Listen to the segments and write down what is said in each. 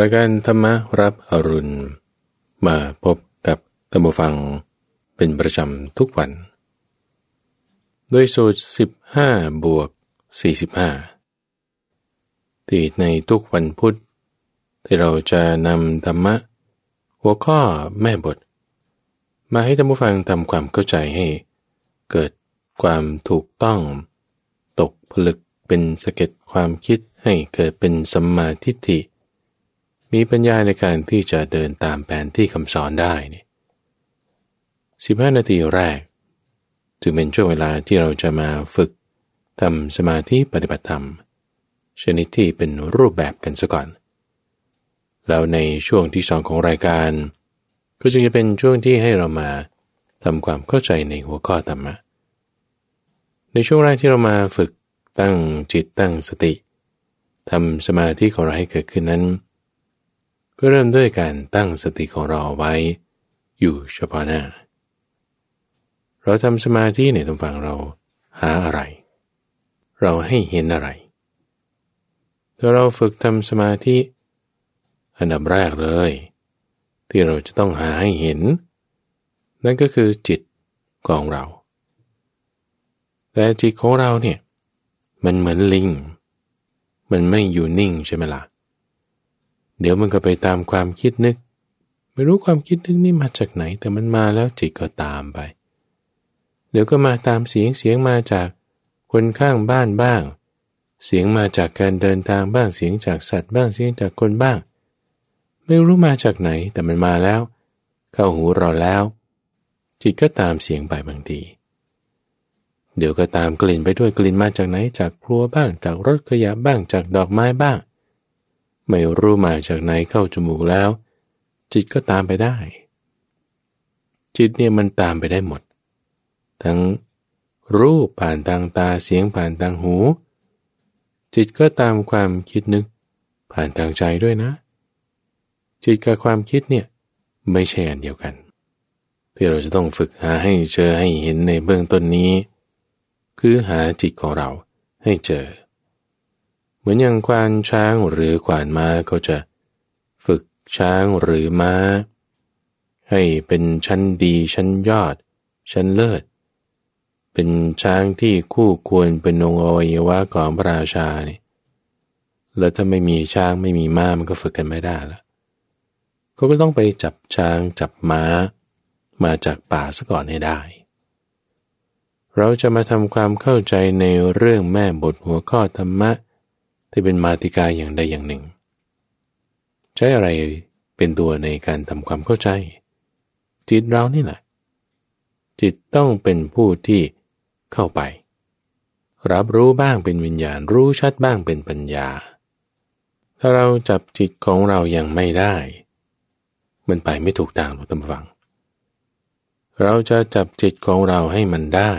รายการธรรมรับอรุณ มาพบกับธรรมฟังเป็นประจำทุกวันโดยสูตร 15 บวก 45 ที่ในทุกวันพุธที่เราจะนำธรรมะ หัวข้อแม่บท มาให้ท่านผู้ฟังทำความเข้าใจให้ เกิดความถูกต้อง ตกผลึกเป็นสะเก็ดความคิดให้เกิดเป็นสัมมาทิฏฐิ มีปัญญาในการที่จะเดินตามแผนที่คำสอนได้นี่สิบห้านาทีแรกจึงเป็นช่วงเวลาที่เราจะมาฝึกทำสมาธิปฏิบัติธรรม ชนิดที่เป็นรูปแบบกันซะก่อน แล้วในช่วงที่สองของรายการ ก็จึงจะเป็นช่วงที่ให้เรามาทำความเข้าใจในหัวข้อธรรมะ ในช่วงแรกที่เรามาฝึกตั้งจิตตั้งสติทำสมาธิของเราให้เกิดขึ้นนั้น ก็เริ่มด้วยการตั้งสติของเราไว้ อยู่เฉพาะหน้า เราทำสมาธิในตรงฝั่งเราหาอะไร เราให้เห็นอะไรถ้าเราฝึกทำสมาธิ อันดับแรกเลย ที่เราจะต้องหาให้เห็น นั่นก็คือจิตของเรา แต่จิตของเราเนี่ยมันเหมือนลิง มันไม่อยู่นิ่งใช่ไหมละ่ะ เดี๋ยวมันก็ไปตามความคิดนึก ไม่รู้ความคิดนึกนี่มาจากไหน แต่มันมาแล้วจิตก็ตามไป เดี๋ยวก็มาตามเสียงเสียงมาจากคนข้างบ้านบ้าง เสียงมาจากการเดินทางบ้างเสียงจากสัตว์บ้างเสียงจากคนบ้าง ไม่รู้มาจากไหนแต่มันมาแล้ว เข้าหูเราแล้ว จิตก็ตามเสียงไปบางทีเดี๋ยวก็ตามกลิ่นไปด้วยกลิ่นมาจากไหนจากครัวบ้างจากรถขยะบ้างจากดอกไม้บ้าง ไม่รู้มาจากไหนเข้าจมูกแล้ว จิตก็ตามไปได้ จิตเนี่ยมันตามไปได้หมด ทั้งรูปผ่านทางตาเสียงผ่านทางหู จิตก็ตามความคิดนึก ผ่านทางใจด้วยนะ จิตกับความคิดเนี่ยไม่ใช่อันเดียวกัน ที่เราจะต้องฝึกหาให้เจอให้เห็นในเบื้องต้นนี้ คือหาจิตของเราให้เจอ เหมือนอย่างควานช้างหรือขวานม้าก็จะ ฝึกช้างหรือม้า ให้เป็นชั้นดีชั้นยอด ชั้นเลิศ เป็นช้างที่คู่ควรเป็นองค์อวัยวะของพระราชาเนี่ยแล้วถ้าไม่มีช้างไม่มีม้ามันก็ฝึกกันไม่ได้ละเขาก็ต้องไปจับช้างจับม้า มาจากป่าซะก่อนให้ได้ เราจะมาทำความเข้าใจในเรื่องแม่บทหัวข้อธรรมะ ที่เป็นมาติกาอย่างใดอย่างหนึ่ง ใช้อะไรเป็นตัวในการทำความเข้าใจ จิตเรานี่แหละ จิตต้องเป็นผู้ที่เข้าไป รับรู้บ้างเป็นวิญญาณ รู้ชัดบ้างเป็นปัญญา ถ้าเราจับจิตของเรายังไม่ได้ มันไปไม่ถูกทางหรอกตำฟัง เราจะจับจิตของเราให้มันได้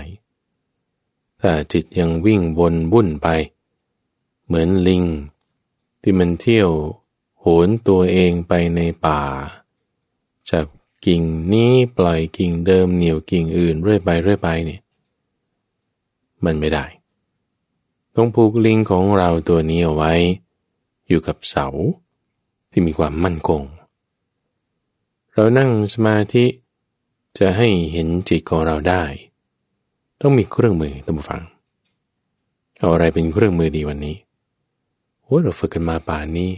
ถ้าจิตยังวิ่งวนวุ่นไป เหมือนลิง ที่มันเที่ยวโหนตัวเองไปในป่า จับกิ่งนี้ปล่อยกิ่งเดิมเหนี่ยวกิ่งอื่นเรื่อยไปเรื่อยไปเนี่ยมันไม่ได้ ต้องผูกลิงของเราตัวนี้เอาไว้ อยู่กับเสาที่มีความมั่นคง เรานั่งสมาธิจะให้เห็นจิตของเราได้ ต้องมีเครื่องมือตั้งฟัง เอาอะไรเป็นเครื่องมือดีวันนี้ โอ้เราฝึกกันมาป่านนี้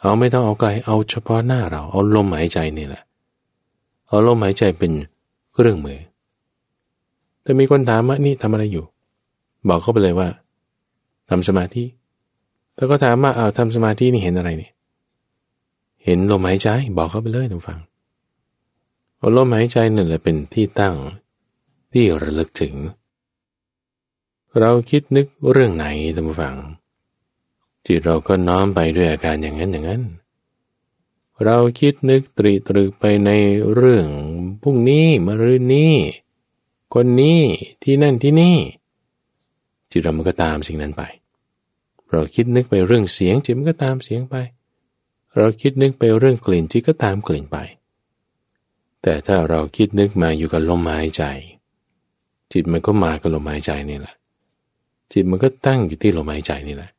เอาไม่ต้องเอาไกลเอาเฉพาะหน้าเรา เอาลมหายใจนี่แหละ เอาลมหายใจเป็นเครื่องมือ แต่มีคนถามว่านี่ทำอะไรอยู่ บอกเขาไปเลยว่าทำสมาธิถ้าก็ถามว่าเอาทำสมาธินี่เห็นอะไรนี่ เห็นลมหายใจ บอกเขาไปเลยท่านฟังเอาลมหายใจนั่นแหละเป็นที่ตั้งที่ระลึกถึง เราคิดนึกเรื่องไหนท่านฟัง จิตเราก็น้อมไปด้วยอาการอย่างนั้นอย่างนั้น เราคิดนึกตรีตรึกไปในเรื่องพรุ่งนี้มะรืนนี้ คนนี้ที่นั่นที่นี่ จิตเรามันก็ตามสิ่งนั้นไป เราคิดนึกไปเรื่องเสียงจิตมันก็ตามเสียงไป เราคิดนึกไปเรื่องกลิ่นจิตก็ตามกลิ่นไป แต่ถ้าเราคิดนึกมาอยู่กับลมหายใจ จิตมันก็มากับลมหายใจนี่แหละจิตมันก็ตั้งอยู่ที่ลมหายใจนี่แหละ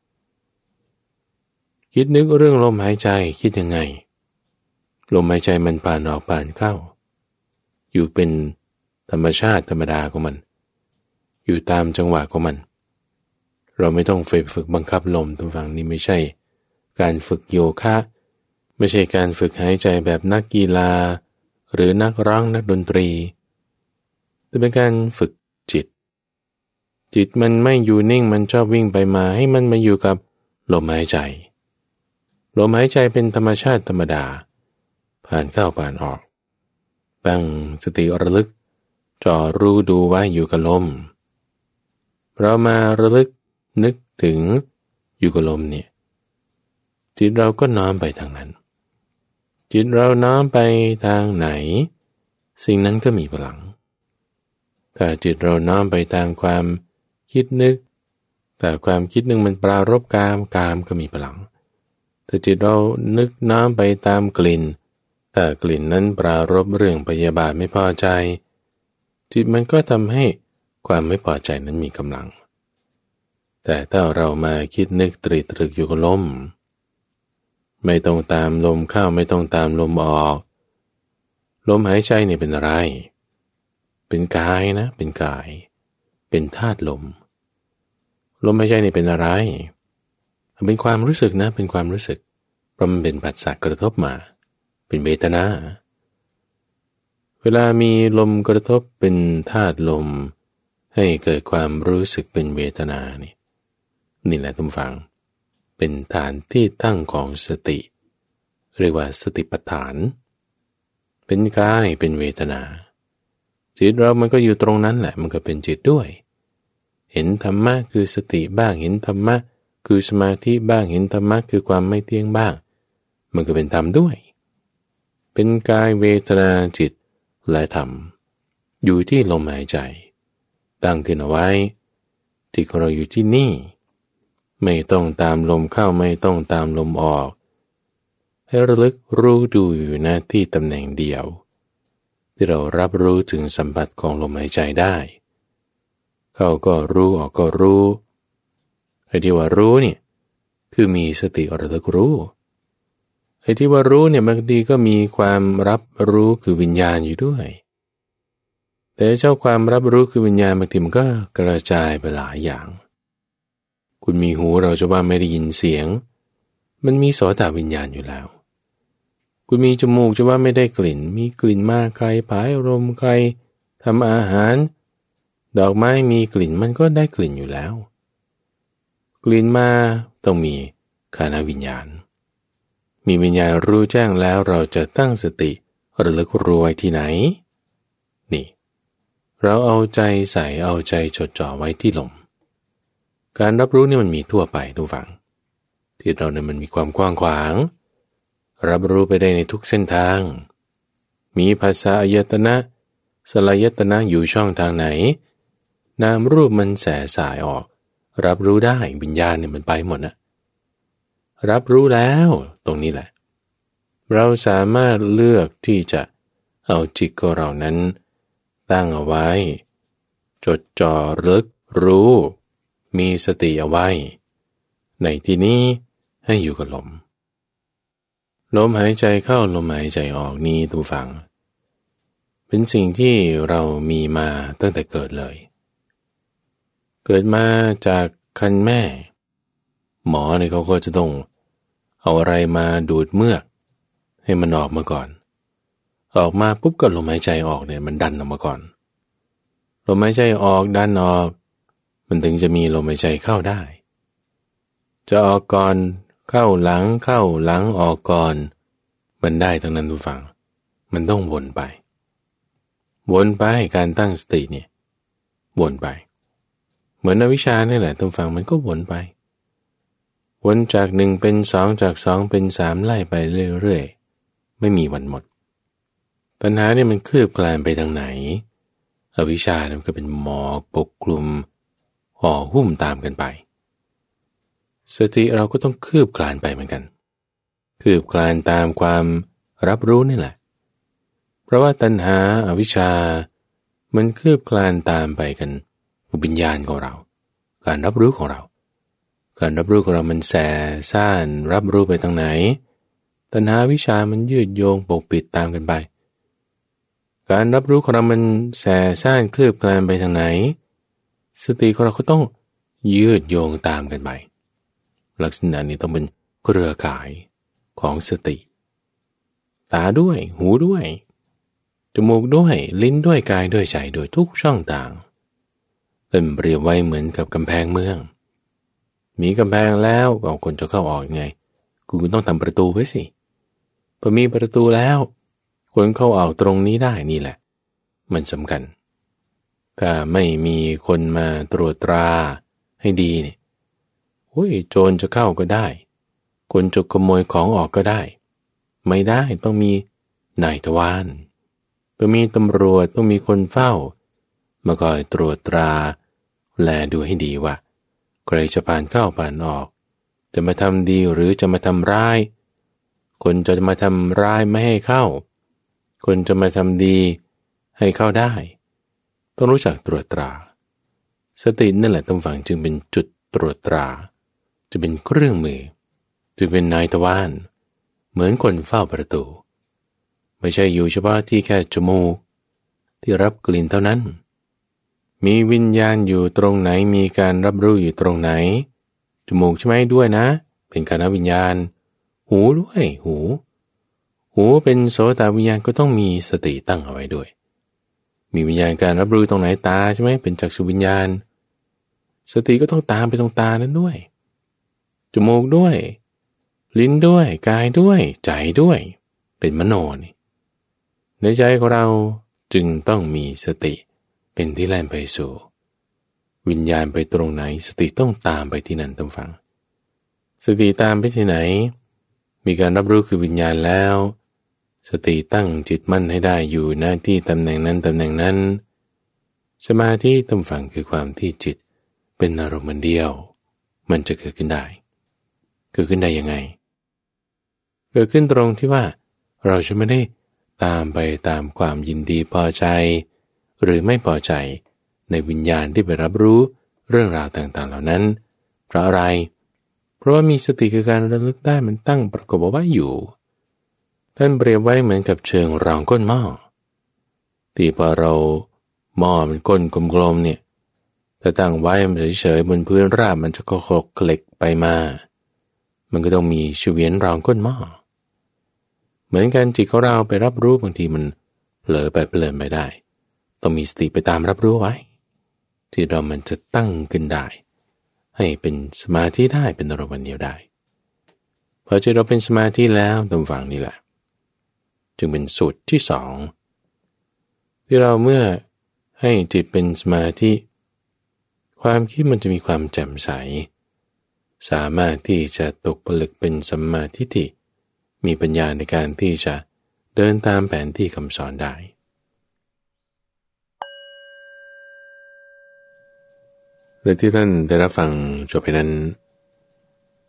คิดนึกเรื่องลมหายใจคิดยังไง ลมหายใจมันผ่านออกผ่านเข้า อยู่เป็นธรรมชาติธรรมดาของมัน อยู่ตามจังหวะของมัน เราไม่ต้องฝึกฝึกบังคับลมทุกฝั่งนี้ไม่ใช่ การฝึกโยคะ ไม่ใช่การฝึกหายใจแบบนักกีฬา หรือนักร้องนักดนตรี แต่เป็นการฝึกจิต จิตมันไม่อยู่นิ่งมันชอบวิ่งไปมาให้มันมาอยู่กับลมหายใจ ลมหายใจเป็นธรรมชาติธรรมดา ผ่านเข้าผ่านออก ตั้งสติระลึกจ่อรู้ดูไว้อยู่กับลม เรามาระลึกนึกถึงอยู่กับลมเนี่ยจิตเราก็น้อมไปทางนั้น จิตเราน้อมไปทางไหน สิ่งนั้นก็มีพลัง ถ้าจิตเราน้อมไปทางความคิดนึก แต่ความคิดนึงมันปรารบกามกามก็มีพลัง ถ้าจิตเรานึกน้ำไปตามกลิ่น แต่กลิ่นนั้นปรารบเรื่องพยาบาทไม่พอใจ จิตมันก็ทำให้ความไม่พอใจนั้นมีกำลัง แต่ถ้าเรามาคิดนึกตรีตรึกอยู่กับลม ไม่ต้องตามลมเข้าไม่ต้องตามลมออก ลมหายใจเนี่ยเป็นอะไร เป็นกายนะ เป็นกาย เป็นธาตุลม ลมหายใจนี่เป็นอะไรเเป็นความรู้สึกนะ เป็นความรู้สึกเพราะมันเป็นปัจจัยกระทบมา เป็นเวทนา เวลามีลมกระทบเป็นธาตุลม ให้เกิดความรู้สึกเป็นเวทนานี่นี่แหละทุกฝัง เป็นฐานที่ตั้งของสติ เรียกว่าสติปัฏฐาน เป็นกายเป็นเวทนา จิตเรามันก็อยู่ตรงนั้นแหละ มันก็เป็นจิตด้วย เห็นธรรมะคือสติบ้างเห็นธรรมะ คือสมาธิบ้างเห็นธรรมะคือความไม่เที่ยงบ้าง มันก็เป็นธรรมด้วย เป็นกายเวทนาจิตและธรรม อยู่ที่ลมหายใจ ตั้งขึ้นเอาไว้จิตของเราอยู่ที่นี่ ไม่ต้องตามลมเข้าไม่ต้องตามลมออก ให้ระลึกรู้ดูอยู่หน้าที่ตำแหน่งเดียว ที่เรารับรู้ถึงสัมผัสของลมหายใจได้ เข้าก็รู้ออกก็รู้ ไอ้ที่ว่ารู้เนี่ยคือมีสติระลึกรู้ไอ้ที่ว่ารู้เนี่ยบางทีก็มีความรับรู้คือวิญญาณอยู่ด้วย แต่เจ้าความรับรู้คือวิญญาณบางทีมันก็กระจายไปหลายอย่าง คุณมีหูเราจะว่าไม่ได้ยินเสียง มันมีโสตวิญญาณอยู่แล้ว คุณมีจมูกจะว่าไม่ได้กลิ่น มีกลิ่นมากใครผายลมใครทำอาหาร ดอกไม้มีกลิ่นมันก็ได้กลิ่นอยู่แล้ว ลิ่นมาต้องมีคานวิญญาณ มีวิญญาณรู้แจ้งแล้วเราจะตั้งสติระลึกรวยที่ไหน นี่ เราเอาใจใส่เอาใจจดจ่อไว้ที่ลม การรับรู้นี่มันมีทั่วไปทุกฝังที่เราเนี่ยมันมีความกว้างขวาง รับรู้ไปได้ในทุกเส้นทาง มีภาษาอายตนะ สลายตนะอยู่ช่องทางไหน นามรูปมันแสสายออก รับรู้ได้วิญญาณเนี่ยมันไปหมดนะรับรู้แล้วตรงนี้แหละ เราสามารถเลือกที่จะเอาจิตของเรานั้น ตั้งเอาไว้ จดจ่อรึกรู้ มีสติเอาไว้ ในที่นี้ให้อยู่กับลม ลมหายใจเข้าลมหายใจออกนี้ตูฟัง เป็นสิ่งที่เรามีมาตั้งแต่เกิดเลย เกิดมาจากคันแม่ หมอเนี่ยเขาก็จะต้องเอาอะไรมาดูดเมือก ให้มันออกมาก่อน ออกมาปุ๊บก็ลมหายใจออกเนี่ยมันดันออกมาก่อนลมหายใจออกดันออก มันถึงจะมีลมหายใจเข้าได้ จะออกก่อนเข้าหลังเข้าหลังออกก่อน มันได้ทั้งนั้นทุกฝังมันต้องวนไป วนไปการตั้งสติเนี่ยวนไป เหมือนอวิชชานี่แหละทุกฝั่งมันก็วนไป วนจากหนึ่งเป็นสองจากสองเป็นสามไล่ไปเรื่อยๆ ไม่มีวันหมด ปัญหาเนี่ยมันคืบคลานไปทางไหน อวิชชาเนี่ยก็เป็นหมอกปกคลุมห่อหุ้มตามกันไป สติเราก็ต้องคืบคลานไปเหมือนกัน คืบคลานตามความรับรู้นี่แหละ เพราะว่าตัณหาอาวิชชา มันคืบคลานตามไปกัน วิญญาณของเรา การรับรู้ของเรา การรับรู้ของเรามันแสซ่านรับรู้ไปทางไหน ตัณหาวิชามันยืดโยงปกปิดตามกันไป การรับรู้ของเรามันแสซ่านเคลือบแคลนไปทางไหน สติของเราก็ต้องยืดโยงตามกันไป ลักษณะนี้ต้องเป็นเครือข่ายของสติ ตาด้วย หูด้วย จมูกด้วย ลิ้นด้วยกายด้วยใจโดยทุกช่องทาง เป็นเปรียบไว้เหมือนกับกำแพงเมือง มีกำแพงแล้วก็คนจะเข้าออกไง กูต้องทำประตูไว้สิพอมีประตูแล้ว คนเข้าออกตรงนี้ได้นี่แหละ มันสำคัญ ถ้าไม่มีคนมาตรวจตราให้ดีเนี่ยโอ้ยโจรจะเข้าก็ได้ คนจะขโมยของออกก็ได้ ไม่ได้ต้องมีนายทวารต้องมีตำรวจต้องมีคนเฝ้า มาคอยตรวจตรา แลดูให้ดีว่าใครจะผ่านเข้าผ่านออก จะมาทำดีหรือจะมาทำร้าย คนจะมาทำร้ายไม่ให้เข้า คนจะมาทำดีให้เข้าได้ ต้องรู้จักตรวจตรา สตินั่นแหละต้องฝังจึงเป็นจุดตรวจตรา จะเป็นเครื่องมือ จะเป็นนายตะวันเหมือนคนเฝ้าประตู ไม่ใช่อยู่เฉพาะที่แค่จมูกที่รับกลิ่นเท่านั้น มีวิญญาณอยู่ตรงไหนมีการรับรู้อยู่ตรงไหน จมูกใช่ไหมด้วยนะ เป็นการวิญญาณ หูด้วยหู หูเป็นโสตวิญญาณก็ต้องมีสติตั้งเอาไว้ด้วย มีวิญญาณการรับรู้ตรงไหนตาใช่ไหมเป็นจักษุวิญญาณ สติก็ต้องตามไปตรงตานั้นด้วย จมูกด้วย ลิ้นด้วยกายด้วยใจด้วย เป็นมโนนี่ในใจของเราจึงต้องมีสติเป็นที่แล่นไปสู่ วิญญาณไปตรงไหน สติต้องตามไปที่นั่นต้องฟัง สติตามไปที่ไหน มีการรับรู้คือวิญญาณแล้ว สติตั้งจิตมั่นให้ได้อยู่หน้าที่ตำแหน่งนั้นตำแหน่งนั้น สมาธิต้องฟังคือความที่จิตเป็นอารมณ์เดียว มันจะเกิดขึ้นได้ เกิดขึ้นได้ยังไง เกิดขึ้นตรงที่ว่า เราจะไม่ได้ตามไปตามความยินดีพอใจ หรือไม่พอใจ ในวิญญาณที่ไปรับรู้เรื่องราวต่างๆ เหล่านั้น เพราะอะไร เพราะว่ามีสติคือการระลึกได้มันตั้งประกอบไว้อยู่ ท่านเปรียบไว้เหมือนกับเชิงรองก้นหม้อที่พอเราหม้อมันก้นกลมๆเนี่ยถ้าตั้งไว้มันเฉยๆบนพื้นราบมันจะก็คกเกล็กไปมา มันก็ต้องมีชเวียนรองก้นหม้อ เหมือนกันจิตของเราไปรับรู้บางทีมันเผลอไปเปลินไปได้ ต้องมีสติไปตามรับรู้ไว้ ที่เรามันจะตั้งขึ้นได้ ให้เป็นสมาธิได้เป็นอารมณ์เดียวได้พอจิตเราเป็นสมาธิแล้วตรงฝั่งนี่แหละ จึงเป็นสูตรที่สองที่เราเมื่อให้จิตเป็นสมาธิ ความคิดมันจะมีความแจ่มใส สามารถที่จะตกผลึกเป็นสมาธิิมีปัญญาในการที่จะเดินตามแผนที่คำสอนได้ และที่ท่านได้รับฟังจบไปนั้น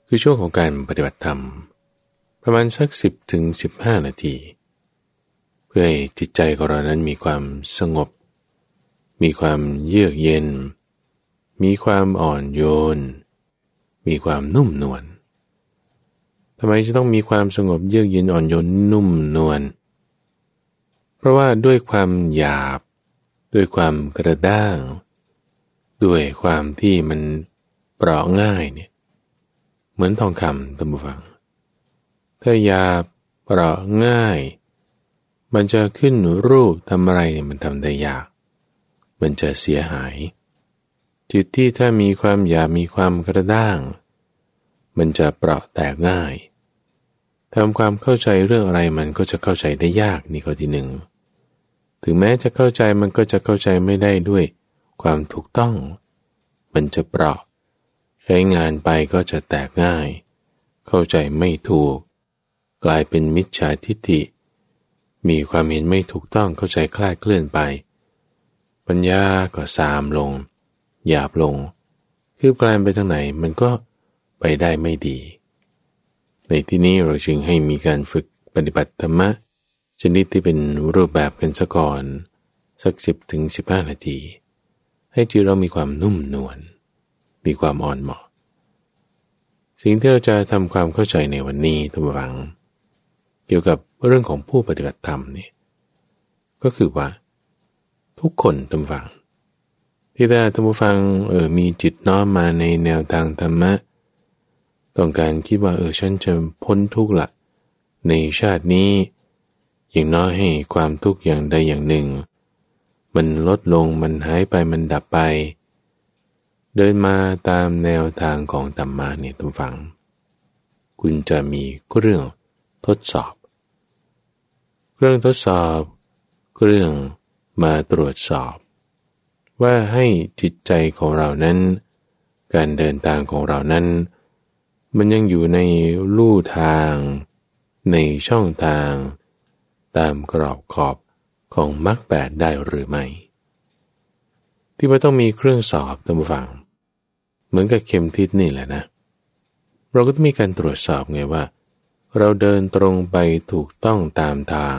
คือช่วงของการปฏิบัติธรรม ประมาณสักสิบถึงสิบห้านาที เพื่อให้จิตใจของเรานั้นมีความสงบ มีความเยือกเย็น มีความอ่อนโยน มีความนุ่มนวลทำไมจะต้องมีความสงบเยือกเย็นอ่อนโยนนุ่มนวล เพราะว่าด้วยความหยาบ ด้วยความกระด้าง ด้วยความที่มันเปราะง่ายเนี่ยเหมือนทองคำตัมบูฟัง ถ้ายาเปราะง่าย มันจะขึ้นรูปทำอะไรเนี่ยมันทำได้ยาก มันจะเสียหาย จิตที่ถ้ามีความหยาบมีความกระด้าง มันจะเปราะแตกง่ายทำความเข้าใจเรื่องอะไรมันก็จะเข้าใจได้ยากนี่ข้อที่หนึ่งถึงแม้จะเข้าใจมันก็จะเข้าใจไม่ได้ด้วย ความถูกต้อง มันจะเปราะ ใช้งานไปก็จะแตกง่าย เข้าใจไม่ถูก กลายเป็นมิจฉาทิฏฐิ มีความเห็นไม่ถูกต้องเข้าใจคลาดเคลื่อนไป ปัญญาก็สามลง หยาบลง คืบกลายไปทางไหนมันก็ไปได้ไม่ดี ในที่นี้เราจึงให้มีการฝึกปฏิบัติธรรมะชนิดที่เป็นรูปแบบกันซะก่อน สักสิบถึงสิบห้านาที ให้จิตเรามีความนุ่มนวล มีความอ่อนเหมาะ สิ่งที่เราจะทำความเข้าใจในวันนี้ทุกฝัง เกี่ยวกับเรื่องของผู้ปฏิบัติธรรมนี่ก็คือว่า ทุกคนทุกฝัง ที่ได้ท่านผู้ฟังเออมีจิตน้อมมาในแนวทางธรรมะ ต้องการคิดว่าเออฉันจะพ้นทุกข์ละในชาตินี้ อย่างน้อยให้ความทุกข์อย่างใดอย่างหนึ่ง มันลดลงมันหายไปมันดับไป เดินมาตามแนวทางของธรรมะเนี่ยทุกฝัง คุณจะมีเรื่องทดสอบ เรื่องทดสอบเรื่องมาตรวจสอบ ว่าให้จิตใจของเรานั้น การเดินทางของเรานั้น มันยังอยู่ในลู่ทาง ในช่องทาง ตามกรอบขอบ ของมรรคแปดได้หรือไม่ ที่ว่าต้องมีเครื่องสอบตามฟัง เหมือนกับเข็มทิศนี่แหละนะ เราก็ต้องมีการตรวจสอบไงว่า เราเดินตรงไปถูกต้องตามทาง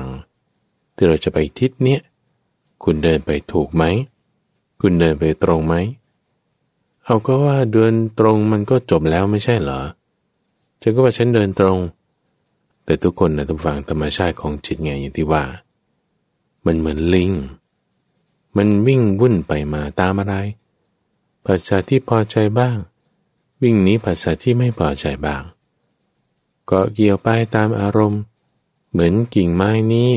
ที่เราจะไปทิศเนี้ยคุณเดินไปถูกไหม คุณเดินไปตรงไหม เอาก็ว่าเดินตรงมันก็จบแล้วไม่ใช่เหรอฉันก็ว่าฉันเดินตรง แต่ทุกคนนะทุกฝั่งธรรมชาติของจิตไงอย่างที่ว่า มันเหมือนลิง มันวิ่งวุ่นไปมาตามอะไร ภาษาที่พอใจบ้าง วิ่งหนีภาษาที่ไม่พอใจบ้างก็เกี่ยวไปตามอารมณ์ เหมือนกิ่งไม้นี้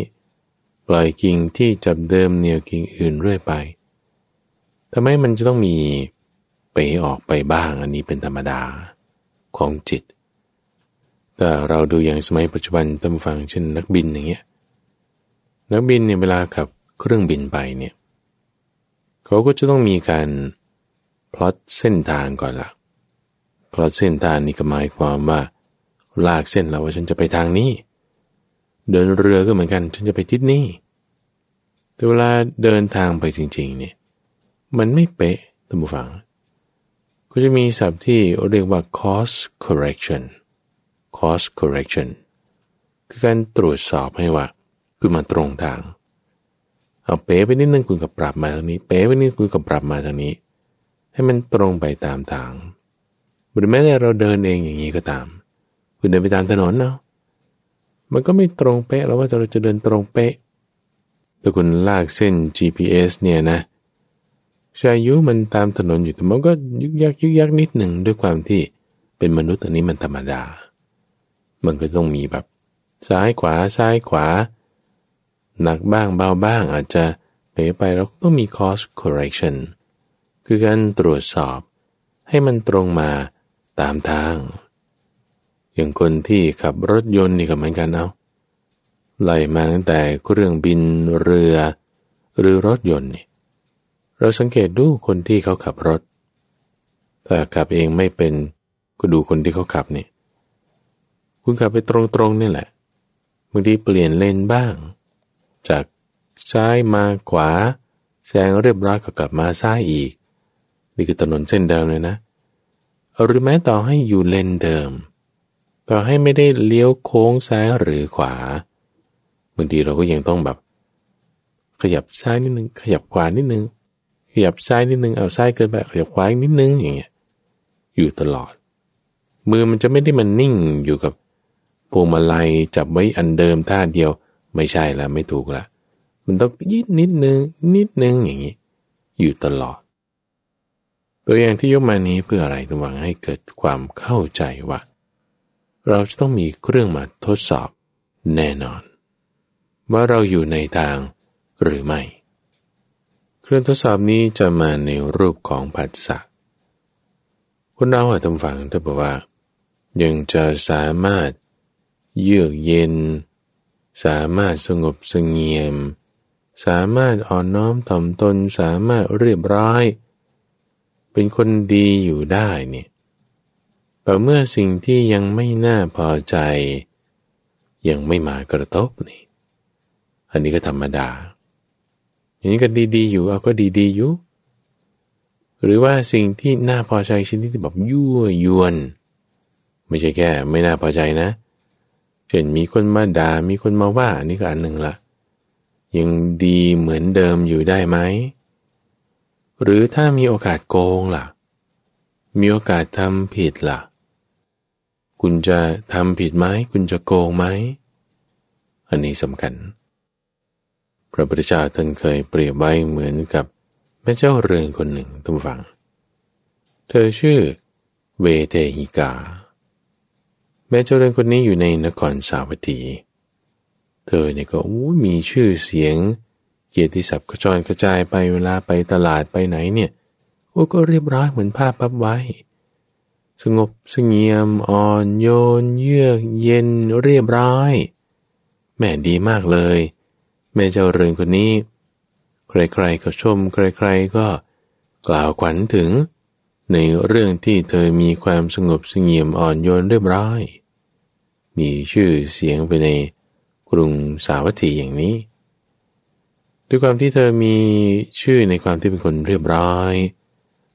ปล่อยกิ่งที่จับเดิมเหนียวกิ่งอื่นเรื่อยไปทำไมมันจะต้องมีไปออกไปบ้างอันนี้เป็นธรรมดาของจิต แต่เราดูอย่างสมัยปัจจุบันตำฟังเช่นนักบินอย่างเงี้ย นักบินเนี่ยเวลาขับเครื่องบินไปเนี่ยเขาก็จะต้องมีการพลอตเส้นทางก่อนละพลอตเส้นทางนี่ก็หมายความว่า ลากเส้นเราว่าฉันจะไปทางนี้ เดินเรือก็เหมือนกันฉันจะไปทิศนี้แต่เวลาเดินทางไปจริงๆเนี่ยมันไม่เป๊ะท่านผู้ฟัง ก็จะมีศัพท์ที่เรียกว่า course correction course correction คือการตรวจสอบให้ว่า คุณมาตรงทาง เอาเป๋ไปนิดนึงคุณกับปรับมาทางนี้ เป๋ไปนิดคุณกับปรับมาทางนี้ ให้มันตรงไปตามทางหรือแม้แต่เราเดินเองอย่างนี้ก็ตาม คุณเดินไปตามถนนเนาะมันก็ไม่ตรงเป๊ะแล้วว่าเราจะเดินตรงเป๊ะถ้าคุณลากเส้น GPS เนี่ยนะชายุมันตามถนนอยู่แต่มันก็ยึกยักยึกยักนิดหนึ่งด้วยความที่เป็นมนุษย์อันนี้มันธรรมดา มันก็ต้องมีแบบ ซ้ายขวาซ้ายขวา หนักบ้างเบาบ้างอาจจะเป๋ไปเราต้องมี cost correction คือการตรวจสอบ ให้มันตรงมาตามทาง อย่างคนที่ขับรถยนต์นี่ก็เหมือนกันเอาไล่มาตั้งแต่เครื่องบินเรือ หรือรถยนต์นี่เราสังเกตดูคนที่เขาขับรถถ้าขับเองไม่เป็นก็ดูคนที่เขาขับนี่คุณขับไปตรงๆนี่แหละบางทีเปลี่ยนเลนบ้าง จากซ้ายมาขวา แซงเรียบร้อยก็กลับมาซ้ายอีก นี่คือถนนเส้นเดิมเลยนะหรือแม้ต่อให้อยู่เลนเดิม ต่อให้ไม่ได้เลี้ยวโค้งซ้ายหรือขวาบางทีเราก็ยังต้องแบบ ขยับซ้ายนิดนึง ขยับขวานิดนึง ขยับซ้ายนิดนึงเอาซ้ายเกินไปขยับขวาอีกนิดนึงอย่างเงี้ยอยู่ตลอด มือมันจะไม่ได้มันนิ่งอยู่กับพวงมาลัยจับไว้อันเดิมท่าเดียว ไม่ใช่แล้วไม่ถูกละมันต้องยิดนิดนึงนิดนึงอย่างนี้ อยู่ตลอด ตัวอย่างที่ยกมานี้เพื่ออะไรระวังให้เกิดความเข้าใจว่า เราจะต้องมีเครื่องมาทดสอบแน่นอน ว่าเราอยู่ในทางหรือไม่ เครื่องทดสอบนี้จะมาในรูปของผัสสะคนเราอาจทำฟังถ้าบอกว่า ยังจะสามารถเยือกเย็น สามารถสงบสงเงียม สามารถอ่อนน้อมถ่อมตนสามารถเรียบร้อย เป็นคนดีอยู่ได้เนี่ยแต่เมื่อสิ่งที่ยังไม่น่าพอใจ ยังไม่มากระทบนี่ อันนี้ก็ธรรมดา อย่างนี้ก็ดีๆอยู่เอาก็ดีๆอยู่ หรือว่าสิ่งที่น่าพอใจชนิดที่แบบยั่วยวน ไม่ใช่แค่ไม่น่าพอใจนะ ช่นมีคนมาด่ามีคนมาว่านี่ก็อันหนึ่งละยังดีเหมือนเดิมอยู่ได้ไหม หรือถ้ามีโอกาสโกงล่ะ มีโอกาสทำผิดล่ะ คุณจะทำผิดไหมคุณจะโกงไหม อันนี้สำคัญ พระพุทธเจ้าท่านเคยเปรียบไว้เหมือนกับแม่เจ้าเรือนคนหนึ่งทุกฝัง เธอชื่อเวเทหิกา ม่เจ้าเรือนคนนี้อยู่ในนครสาวัตถี เธอเนี่ยก็มีชื่อเสียง เกียรติศัพท์กระจรกระจายไปเวลาไปตลาดไปไหนเนี่ยโอ้ก็เรียบร้อยเหมือนผ้าพับไว้ สงบสงเงียมอ่อนโยน เยือกเย็นเรียบร้อย แม่ดีมากเลย แม่เจ้าเรือนคนนี้ ใครๆก็ชม ใครๆก็กล่าวขวัญถึง ในเรื่องที่เธอมีความสงบสงเงียมอ่อนโยนเรียบร้อย มีชื่อเสียงไปในกรุงสาวัตถีอย่างนี้ ด้วยความที่เธอมีชื่อในความที่เป็นคนเรียบร้อย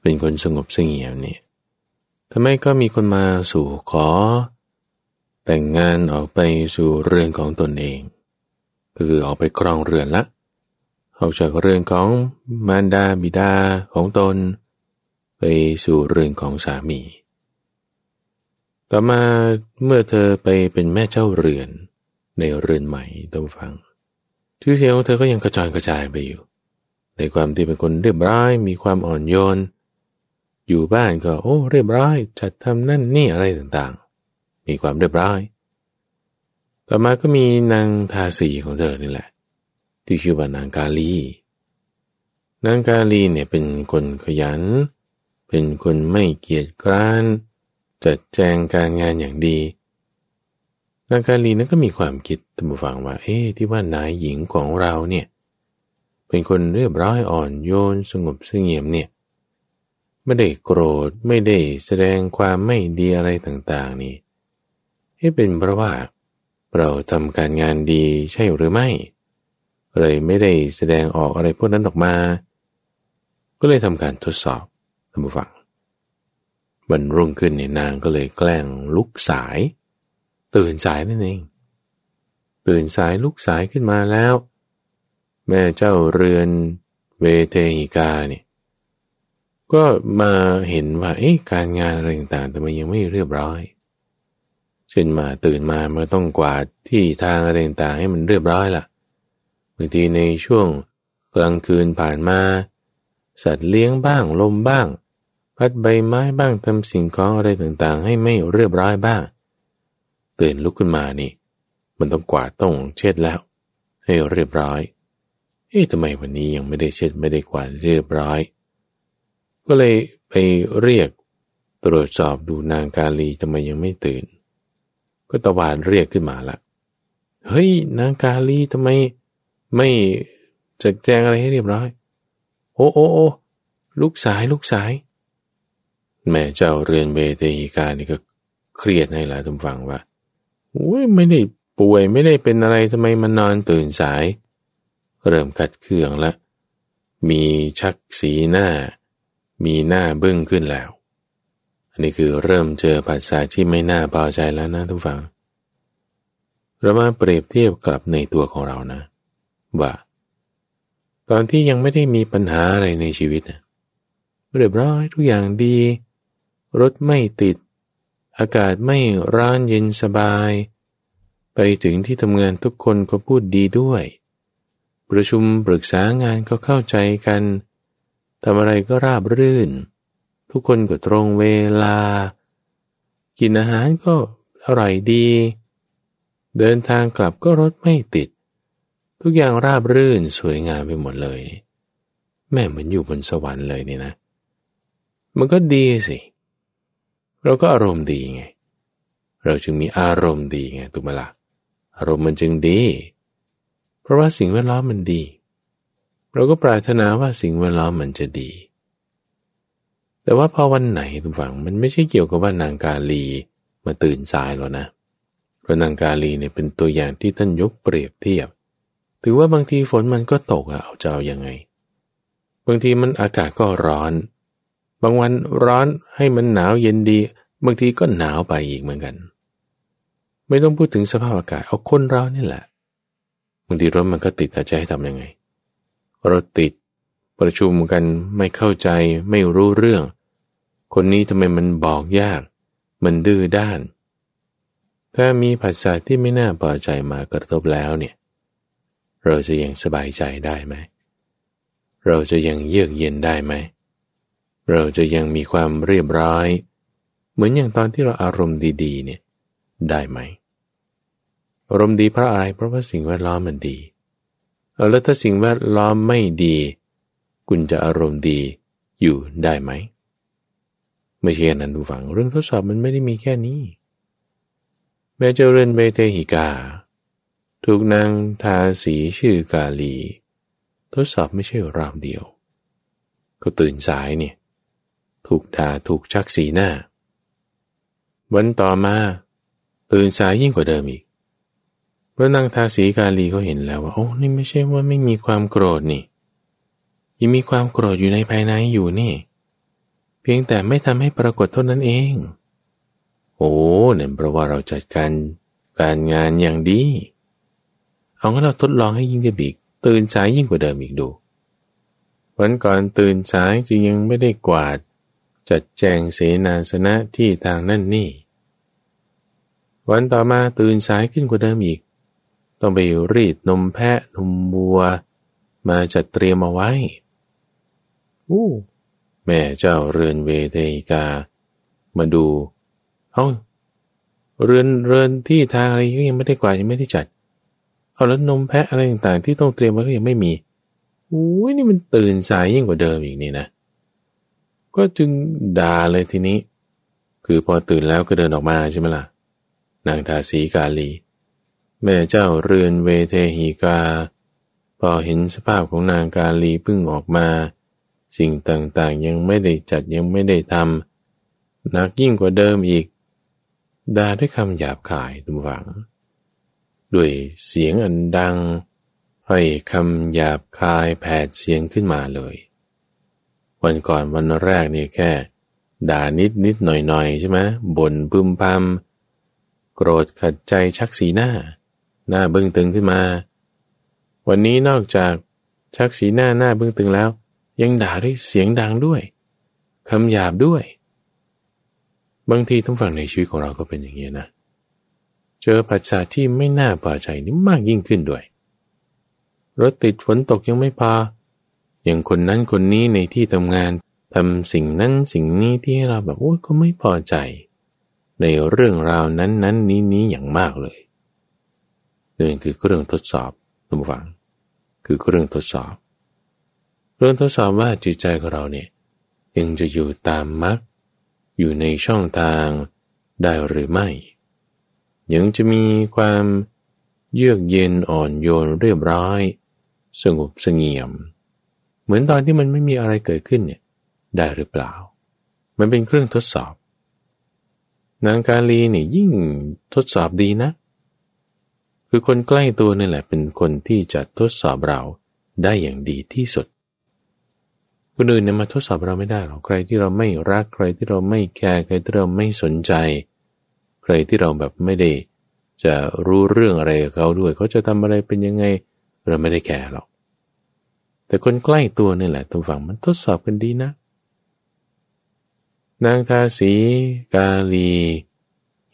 เป็นคนสงบเสงี่ยมเนี่ยทำไมก็มีคนมาสู่ขอ แต่งงานออกไปสู่เรือนของตนเองคือออกไปครองเรือนละออกจากเรือนของมารดาบิดาของตน ไปสู่เรือนของสามี ต่อมาเมื่อเธอไปเป็นแม่เจ้าเรือน ในเรือนใหม่ต้องฟัง ชื่อเสียงของเธอก็ยังกระจายกระจายไปอยู่ ในความที่เป็นคนเรียบร้อยมีความอ่อนโยน อยู่บ้านก็โอ้เรียบร้อย จัดทำนั่นนี่อะไรต่างๆ มีความเรียบร้อย ต่อมาก็มีนางทาสีของเธอนี่แหละ ที่ชื่อว่านางกาลี นางกาลีเนี่ยเป็นคนขยัน เป็นคนไม่เกียจคร้าน จัดแจงการงานอย่างดีนางกาลีนั้นก็มีความคิดตั้ฟังว่า เอ๊ที่ว่านายหญิงของเราเนี่ย เป็นคนเรียบร้อยอ่อนโยนสงบเสงี่ยมเนี่ย ไม่ได้โกรธไม่ได้แสดงความไม่ดีอะไรต่างๆ นี่ให้เป็นเพราะว่าเราทำการงานดีใช่หรือไม่ เลยไม่ได้แสดงออกอะไรพวกนั้นออกมา ก็เลยทำการทดสอบท่านผู้ฟัง บันรุ่งขึ้นเนี่ยนางก็เลยแกล้งลุกสาย ตื่นสายนั่นเอง ตื่นสายลุกสายขึ้นมาแล้ว แม่เจ้าเรือนเวเทหิกาเนี่ยก็มาเห็นว่าเอ๊ะการงานอะไรต่างๆแต่มันยังไม่เรียบร้อยเช่นมาตื่นมามันต้องกวาดที่ทางอะไรต่างๆให้มันเรียบร้อยล่ะบางทีในช่วงกลางคืนผ่านมา สัตว์เลี้ยงบ้างลมบ้าง พัดใบไม้บ้างทำสิ่งของอะไรต่างๆ ให้ไม่เรียบร้อยบ้างตื่นลุกขึ้นมานี่ มันต้องกวาดต้องเช็ดแล้ว ให้เรียบร้อย เอ๊ะทำไมวันนี้ยังไม่ได้เช็ดไม่ได้กวาดเรียบร้อย ก็เลยไปเรียกตรวจสอบดูนางกาลีทำไมยังไม่ตื่น ก็ตะวานเรียกขึ้นมาละเฮ้ยนางกาลีทำไมไม่จัดแจงอะไรให้เรียบร้อย โอ้โอ้โอ้ลูกสายลูกสาย แม่เจ้าเรือนเบเตหิกานี่ก็เครียดให้หลายทุกฟังว่าโอ้ยไม่ได้ป่วยไม่ได้เป็นอะไรทำไมมันนอนตื่นสาย เริ่มกัดเครื่องละ มีชักสีหน้า มีหน้าบึ้งขึ้นแล้ว อันนี้คือเริ่มเจอภาษาที่ไม่น่าพอใจแล้วนะทุกฝัง เรามาเปรียบเทียบกับในตัวของเรานะ ว่า ตอนที่ยังไม่ได้มีปัญหาอะไรในชีวิตนะเรียบร้อยทุกอย่างดี รถไม่ติด อากาศไม่ร้อนเย็นสบาย ไปถึงที่ทำงานทุกคนก็พูดดีด้วย ประชุมปรึกษางานก็เข้าใจกันทำอะไรก็ราบรื่น ทุกคนก็ตรงเวลา กินอาหารก็อร่อยดี เดินทางกลับก็รถไม่ติด ทุกอย่างราบรื่นสวยงามไปหมดเลย แม่เหมือนอยู่บนสวรรค์เลยนี่นะ มันก็ดีสิ เราก็อารมณ์ดีไง เราจึงมีอารมณ์ดีไงตุกมละอารมณ์มันจึงดี เพราะว่าสิ่งแวดล้อมมันดี เราก็ปรารถนาว่าสิ่งแวดล้อมมันจะดี แต่ว่าพอวันไหนทุกฝังมันไม่ใช่เกี่ยวกับว่านางกาลีมาตื่นสายหรอกนะเพราะนางกาลีเนี่ยเป็นตัวอย่างที่ท่านยกเปรียบเทียบ ถือว่าบางทีฝนมันก็ตกอะเอาจะเอาอยัางไง บางทีมันอากาศก็ร้อน บางวันร้อนให้มันหนาวเย็นดี บางทีก็หนาวไปอีกเหมือนกัน ไม่ต้องพูดถึงสภาพอากาศเอาคนเรานี่แหละบางทีรถมันก็ติดแต่จะให้ทำยังไงรถติดประชุมกันไม่เข้าใจไม่รู้เรื่อง คนนี้ทำไมมันบอกยาก มันดื้อด้าน ถ้ามีผัสสะที่ไม่น่าพอใจมากระทบแล้วเนี่ย เราจะยังสบายใจได้ไหม เราจะยังเยือกเย็นได้ไหม เราจะยังมีความเรียบร้อย เหมือนอย่างตอนที่เราอารมณ์ดีๆเนี่ยได้ไหม อารมณ์ดีเพราะอะไร เพราะว่าสิ่งแวดล้อมมันดี แล้วถ้าสิ่งแวดล้อมไม่ดี คุณจะอารมณ์ดีอยู่ได้ไหม ไม่ใช่นั้นดูฝังเรื่องทดสอบมันไม่ได้มีแค่นี้ แม้เจ้าเรือนเบเทหิกา ถูกนางทาสีชื่อกาลี ทดสอบไม่ใช่ราวเดียว ก็ตื่นสายเนี่ย ถูกด่าถูกชักสีหน้า วันต่อมาตื่นสายยิ่งกว่าเดิมอีกพระนางทาสีกาลีเขาเห็นแล้วว่าโอ้นี่ไม่ใช่ว่าไม่มีความโกรธนี่ ยังมีความโกรธอยู่ในภายในอยู่นี่ เพียงแต่ไม่ทำให้ปรากฏเท่านั้นเอง โอ้เนี่ยเพราะว่าเราจัดการการงานอย่างดี เอางั้นเราทดลองให้ยิ่งขึ้นอีกตื่นสายยิ่งกว่าเดิมอีกดูวันก่อนตื่นสายจึงยังไม่ได้กวาด จัดแจงเสนาสนะที่ทางนั่นนี่ วันต่อมาตื่นสายขึ้นกว่าเดิมอีก ต้องไปรีดนมแพะนมบัว มาจัดเตรียมเอาไว้อู้แม่เจ้าเรือนเวเทกา มาดู เอาเรือนเรือนที่ทางอะไรก็ยังไม่ได้กว่ายังไม่ได้จัด เอาแล้วนมแพะอะไรต่างๆ ที่ต้องเตรียมไว้ก็ยังไม่มีอุ้ยนี่มันตื่นสายยิ่งกว่าเดิมอีกนี่นะ ก็จึงด่าเลยทีนี้ คือพอตื่นแล้วก็เดินออกมาใช่ไหมล่ะ นางทาสีกาลี แม่เจ้าเรือนเวเทหีกา พอเห็นสภาพของนางกาลีพึ่งออกมา สิ่งต่างๆยังไม่ได้จัดยังไม่ได้ทำหนักยิ่งกว่าเดิมอีกด่าด้วยคำหยาบคายทุกฝัง ด้วยเสียงอันดัง ให้คำหยาบคายแผดเสียงขึ้นมาเลย วันก่อนวันแรกนี่แค่ ด่านิดนิดหน่อยหน่อยใช่ไหมบ่นพึมพำโกรธขัดใจชักสีหน้า หน้าบึ้งตึงขึ้นมา วันนี้นอกจากชักสีหน้าหน้าบึ้งตึงแล้ว ยังด่าด้วยเสียงดังด้วยคำหยาบด้วย บางทีทุกฝั่งในชีวิตของเราก็เป็นอย่างนี้นะ เจอผัสสะที่ไม่น่าพอใจนี่มากยิ่งขึ้นด้วยรถติดฝนตกยังไม่พา อย่างคนนั้นคนนี้ในที่ทำงานทำสิ่งนั้นสิ่งนี้ที่ให้เราแบบโอ้ยก็ไม่พอใจ ในเรื่องราวนั้นนั้นนี้นี้อย่างมากเลยนี่คือเรื่องทดสอบทุกฝัง คือเรื่องทดสอบเรื่องทดสอบว่าจิตใจของเราเนี่ยยังจะอยู่ตามมรรคอยู่ในช่องทางได้หรือไม่ ยังจะมีความเยือกเย็นอ่อนโยนเรียบร้อย สงบสงเงียม เหมือนตอนที่มันไม่มีอะไรเกิดขึ้นเนี่ยได้หรือเปล่า มันเป็นเครื่องทดสอบ นางกาลีเนี่ยยิ่งทดสอบดีนะ คือคนใกล้ตัวนี่แหละเป็นคนที่จะทดสอบเราได้อย่างดีที่สุดคนอื่นเนี่ยมาทดสอบเราไม่ได้หรอกใครที่เราไม่รักใครที่เราไม่แคร์ใครที่เราไม่สนใจ ใครที่เราแบบไม่ได้จะรู้เรื่องอะไรกับเขาด้วย เขาจะทำอะไรเป็นยังไง เราไม่ได้แคร์หรอก แต่คนใกล้ตัวนี่แหละตัวฝั่งมันทดสอบกันดีนะ นางทาสีกาลี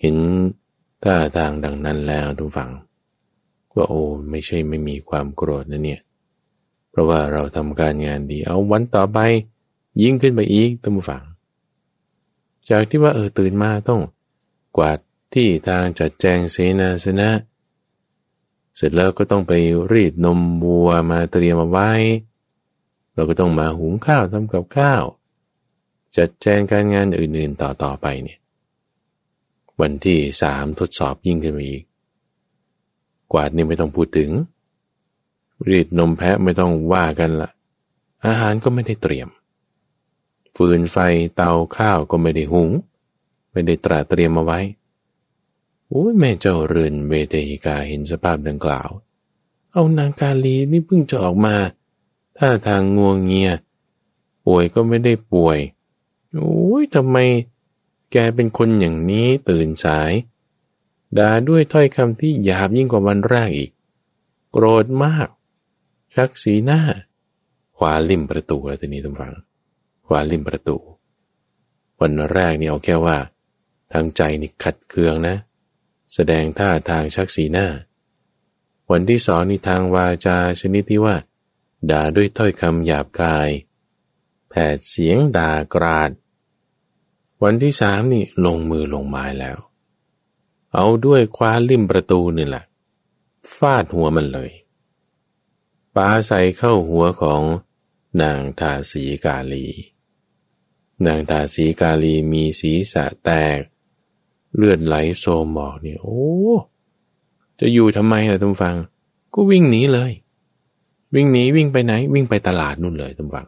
เห็นท่าทางดังนั้นแล้วทุกฝั่งว่าโอ้ไม่ใช่ไม่มีความโกรธนะเนี่ย เพราะว่าเราทำการงานดี เอาวันต่อไป ยิ่งขึ้นไปอีกตั้งฝัง จากที่ว่าเออตื่นมาต้อง กวาดที่ทางจัดแจงเสนาสนะเเสร็จแล้วก็ต้องไปรีดนมวัวมาเตรียมมาไว้ เราก็ต้องมาหุงข้าวทำกับข้าว จัดแจงการงานอื่นๆต่อต่อไปเนี่ย วันที่สามทดสอบยิ่งขึ้นไปอีก กวาดนี่ไม่ต้องพูดถึง รีดนมแพะไม่ต้องว่ากันละอาหารก็ไม่ได้เตรียม ฟืนไฟเตาข้าวก็ไม่ได้หุง ไม่ได้ตราเตรียมมาไว้ โอ้ยแม่เจ้าเรือนเวเทหิกาเห็นสภาพดังกล่าว เอานางกาลีนี่เพิ่งจะออกมา ถ้าทางงวงเงีย ป่วยก็ไม่ได้ป่วย โอ้ยทำไมแกเป็นคนอย่างนี้ตื่นสาย ด่าด้วยถ้อยคำที่หยาบยิ่งกว่าวันแรกอีก โกรธมาก ชักสีหน้า ขวาริมประตูแล้วทีนี้ทุกฝัง ขวาริมประตู วันแรกนี่เอาแค่ว่า ทางใจนี่ขัดเคืองนะ แสดงท่าทางชักสีหน้า วันที่สองนี่ทางวาจาชนิดที่ว่า ด่าด้วยถ้อยคำหยาบกาย แผดเสียงด่ากราด วันที่สามนี่ลงมือลงไม้แล้ว เอาด้วยคว้าลิ่มประตูนี่แหละฟาดหัวมันเลยปาใส่เข้าหัวของนางทาสีกาลี นางทาสีกาลีมีศีรษะแตก เลือดไหลโซมบอกเนี่ยโอ้จะอยู่ทำไมล่ะทุกฟัง ก็วิ่งหนีเลย วิ่งหนีวิ่งไปไหน วิ่งไปตลาดนู่นเลยทุกฟัง